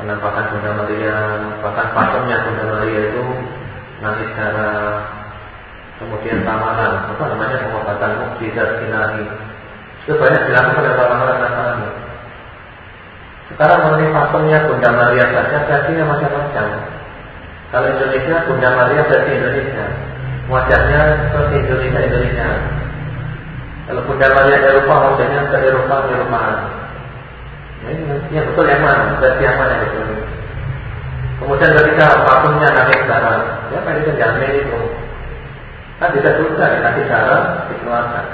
penampakan Bunda Maria bahkan patungnya Bunda Maria itu nangis darah kemudian tamaran apa namanya pengobatan mukjizat ilahi itu banyak dilakukan oleh orang-orang Nasrani sekarang mengenai patungnya Bunda Maria saja versinya macam-macam. Kalau Indonesia Bunda Maria versi Indonesia. Wajahnya seperti Indonesia Indonesia kalau Bunda Maria Eropa wajahnya ke Eropa Ini yang betul yang mana? Versi yang mana itu? Kemudian ketika patungnya nangis darah, ya kan itu jamin itu. Kan tidak juga dikasih darah dikeluarkan.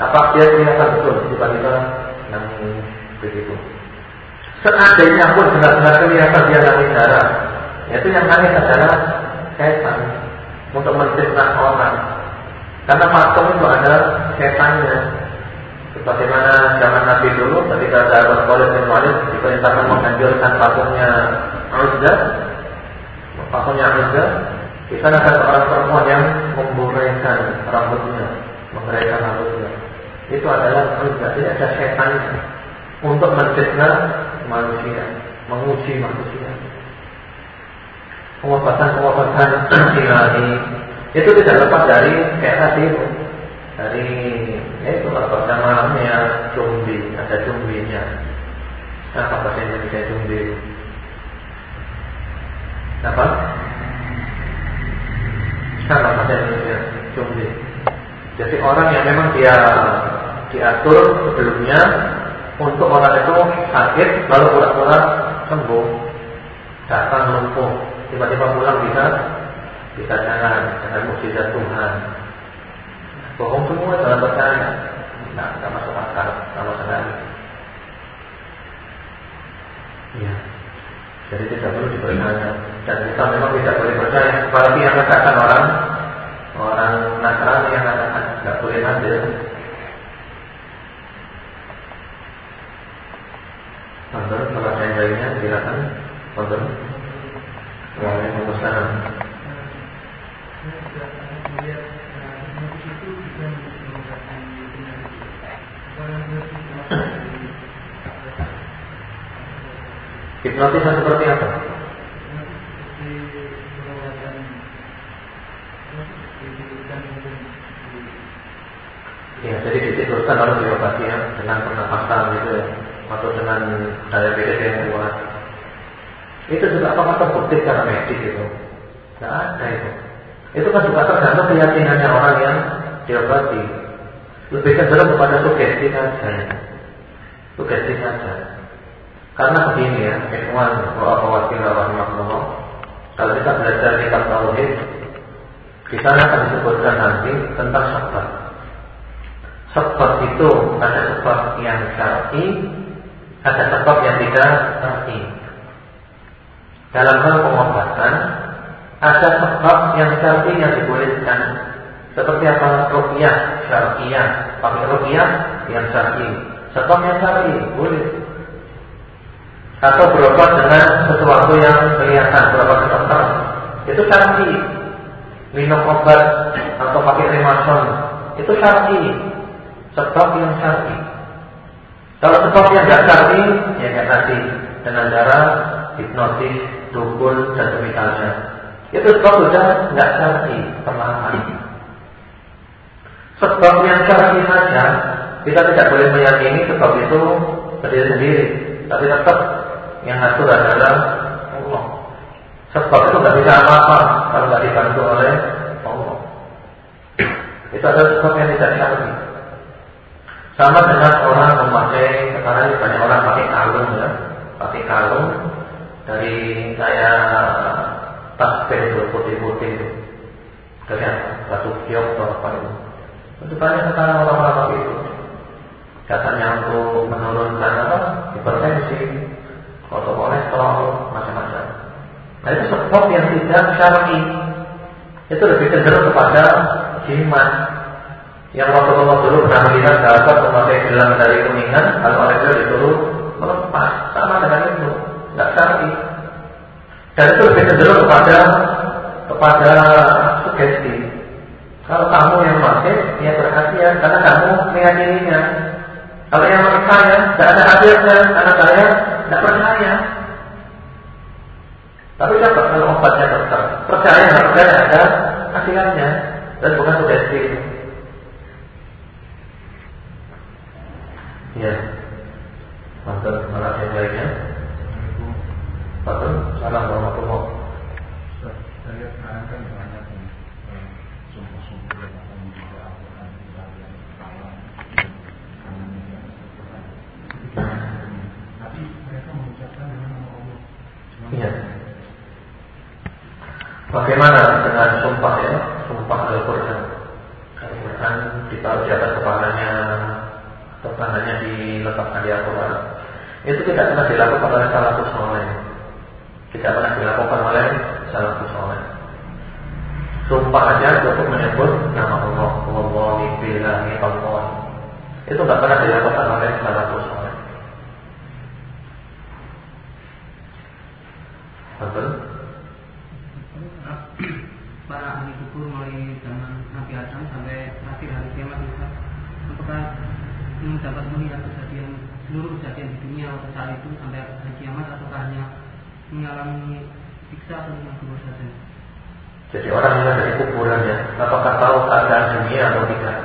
Apa dia kelihatan betul tiba-tiba nangis begitu. Seandainya pun benar-benar kelihatan dia nangis darah, itu yang nangis adalah setan untuk menfitnah orang. Karena patung itu ada setannya, Sebagaimana zaman Nabi dulu ketika sahabat Khalid bin Walid diperintahkan menghancurkan patungnya Uzza, patungnya Uzza, di sana ada seorang perempuan yang memburaikan rambutnya, mengeraikan rambutnya. Itu adalah Uzza, tidak ada setannya untuk menfitnah manusia, menguji manusia. Pengobatan-pengobatan ilahi. Itu tidak lepas dari kayak tadi dari ya itu apa namanya cumbi ada cumbinya. Apa bahasa Indonesia cumbi? Apa? Apa bahasa Indonesia cumbi? Jadi orang yang memang dia diatur sebelumnya untuk orang itu sakit lalu pura-pura sembuh. Datang lumpuh tiba-tiba pulang bisa bisa jalan dengan mukjizat Tuhan bohong semua jangan percaya nah tidak masuk akal sama sekali ya jadi tidak perlu dipercaya. Dan kita memang tidak boleh percaya. Apalagi yang katakan orang orang Nasrani yang katakan tidak boleh ambil Tonton, kalau saya lainnya silakan. Tonton Waalaikumsalam Hipnotis seperti apa? Ya, jadi ditidurkan lalu diobati ya dengan pernapasan gitu ya, atau dengan daya pikir yang kuat. Itu juga apakah terbukti secara medis itu? Tidak ada itu. Itu kan juga tergantung keyakinannya orang yang diobati. Lebih cenderung kepada sugesti saja. Sugesti saja. Karena begini ya, ikhwan wa akhwati rahimahullah. Kalau kita belajar kitab tauhid, Di sana akan disebutkan nanti tentang sebab. Sebab itu ada sebab yang syar'i, ada sebab yang tidak syar'i. Dalam hal pengobatan ada sebab yang syar'i yang dibolehkan. Seperti apa? Ruqyah syar'iyah. Pakai ruqyah yang syar'i. Sebab yang syar'i boleh. Atau berobat dengan sesuatu yang kelihatan, berobat dokter. Itu syar'i. Minum obat atau pakai remason itu syar'i. Sebab yang syar'i. Kalau sebab yang tidak syar'i, ya kayak tadi dengan cara hipnotis, dukun dan semisalnya. Itu sebab sudah nggak syar'i perlahan. Sebab yang syar'i saja kita tidak boleh meyakini sebab itu berdiri sendiri, tapi tetap yang ngatur adalah Allah. Sebab itu nggak bisa apa-apa kalau nggak dibantu oleh Allah. Itu adalah sebab yang tidak syar'i. Sama dengan orang memakai sekarang banyak orang pakai kalung ya, pakai kalung dari saya tasbih itu putih-putih itu dari batu kiok atau apa itu. Itu banyak sekarang orang-orang itu. Katanya untuk menurunkan apa? Hipertensi, atau kolesterol, macam-macam. Nah itu sebab yang tidak syar'i. Itu lebih cenderung kepada jimat. Yang waktu Allah dulu pernah melihat sahabat memakai gelang dari kuningan, lalu oleh beliau disuruh melepas. Sama dengan itu, tidak syar'i. Dan itu lebih cenderung kepada kepada sugesti. Kalau kamu yang memakai, ya berhati-hati karena kamu meyakininya. Kalau yang saya, tidak ada hasilnya karena saya tidak percaya. Tapi coba kalau obatnya dokter, percaya percaya ada hasilnya dan bukan sugesti. Ya, mantap malah yang lainnya. Betul, salam warahmatullah. Saya sekarang kan banyak sumpah-sumpah yang akan menjadi Al-Quran yang salah Tapi mereka mengucapkan dengan nama Allah. Iya. Bagaimana dengan sumpah ya? Sumpah Al-Quran. Al-Quran ditaruh di atas kepalanya atau diletakkan di Al-Quran. Itu tidak pernah dilakukan oleh satu soleh. Tidak pernah dilakukan oleh satu soleh. Sumpah aja cukup menyebut nama Allah. Wallahi billahi Allah. Itu tidak pernah dilakukan oleh satu soleh. Betul? para ahli kubur mulai zaman Nabi Adam sampai akhir hari kiamat Ustaz, apakah mendapat melihat kejadian seluruh kejadian di dunia pada saat itu sampai hari kiamat ataukah hanya mengalami siksa atau kubur saja? Jadi orang yang ada di kuburan ya, apakah tahu keadaan dunia atau tidak?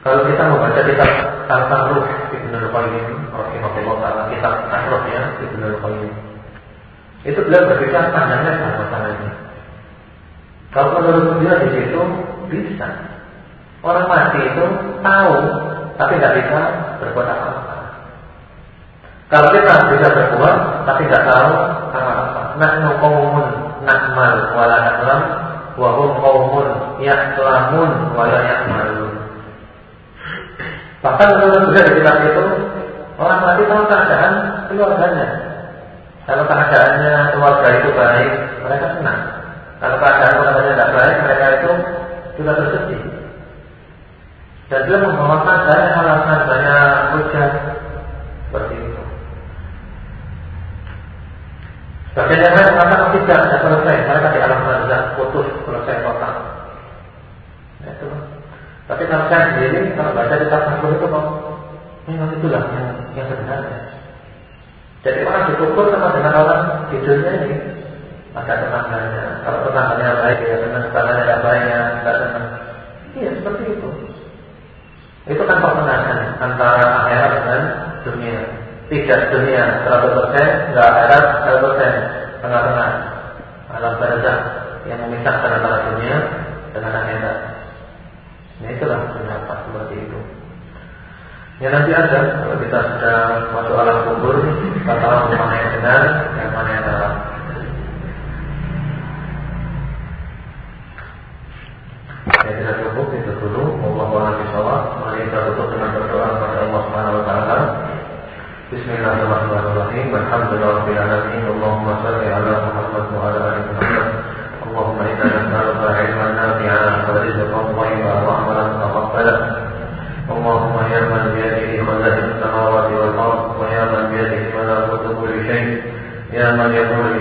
Kalau kita membaca kitab Al-Tahruh Ibn Al-Qayyim, Rahimahullah Ta'ala, kitab Tahruh ya, Ibn Al-Qayyim. Itu beliau berbicara panjang lebar masalah. Kalau menurut beliau di situ bisa. Orang mati itu tahu, tapi nggak bisa berbuat apa-apa. Kalau kita bisa berbuat, tapi nggak tahu apa-apa. Nahnu qawmun na'mal wala na'lam wa hum qawmun ya'lamun wala ya'malun. Bahkan menurut beliau di kitab itu, orang mati tahu keadaan keluarganya. Kalau keadaannya keluarga itu baik, mereka senang. Kalau keadaan keluarganya tidak baik, mereka itu juga bersedih. Dan dia membawakan banyak alasan, banyak hujah seperti itu. Sebagian yang lain mengatakan tidak, selesai. Mereka di alam barzah putus, selesai total. Nah, itu. Tapi kalau saya sendiri, kalau baca di kitab itu kok, memang itulah yang, yang sebenarnya. Jadi orang dikukur sama dengan orang di dunia ini ada tetangganya. Kalau tetangganya baik ya senang, tetangganya tidak baik ya tidak senang. Iya seperti itu. Itu kan pertengahan antara akhirat dan dunia. Tidak dunia 100%, nggak akhirat 100%, tengah-tengah. Alam barzah yang memisahkan antara dunia dengan akhirat. Nah itulah pendapat seperti itu. Ya nanti ada kalau kita sudah masuk alam kubur kita tahu mana yang benar dan mana yang salah. Saya kita cukup itu dulu. Allah Nabi Sallallahu Mari kita tutup dengan berdoa kepada Allah Subhanahu Wa Taala. Bismillahirrahmanirrahim. Alhamdulillahirobbilalamin. Allahumma salli ala Muhammad wa ala ali Muhammad. Allahumma inna nas'aluka ilman nafi'an wa rizqan ceremony of holy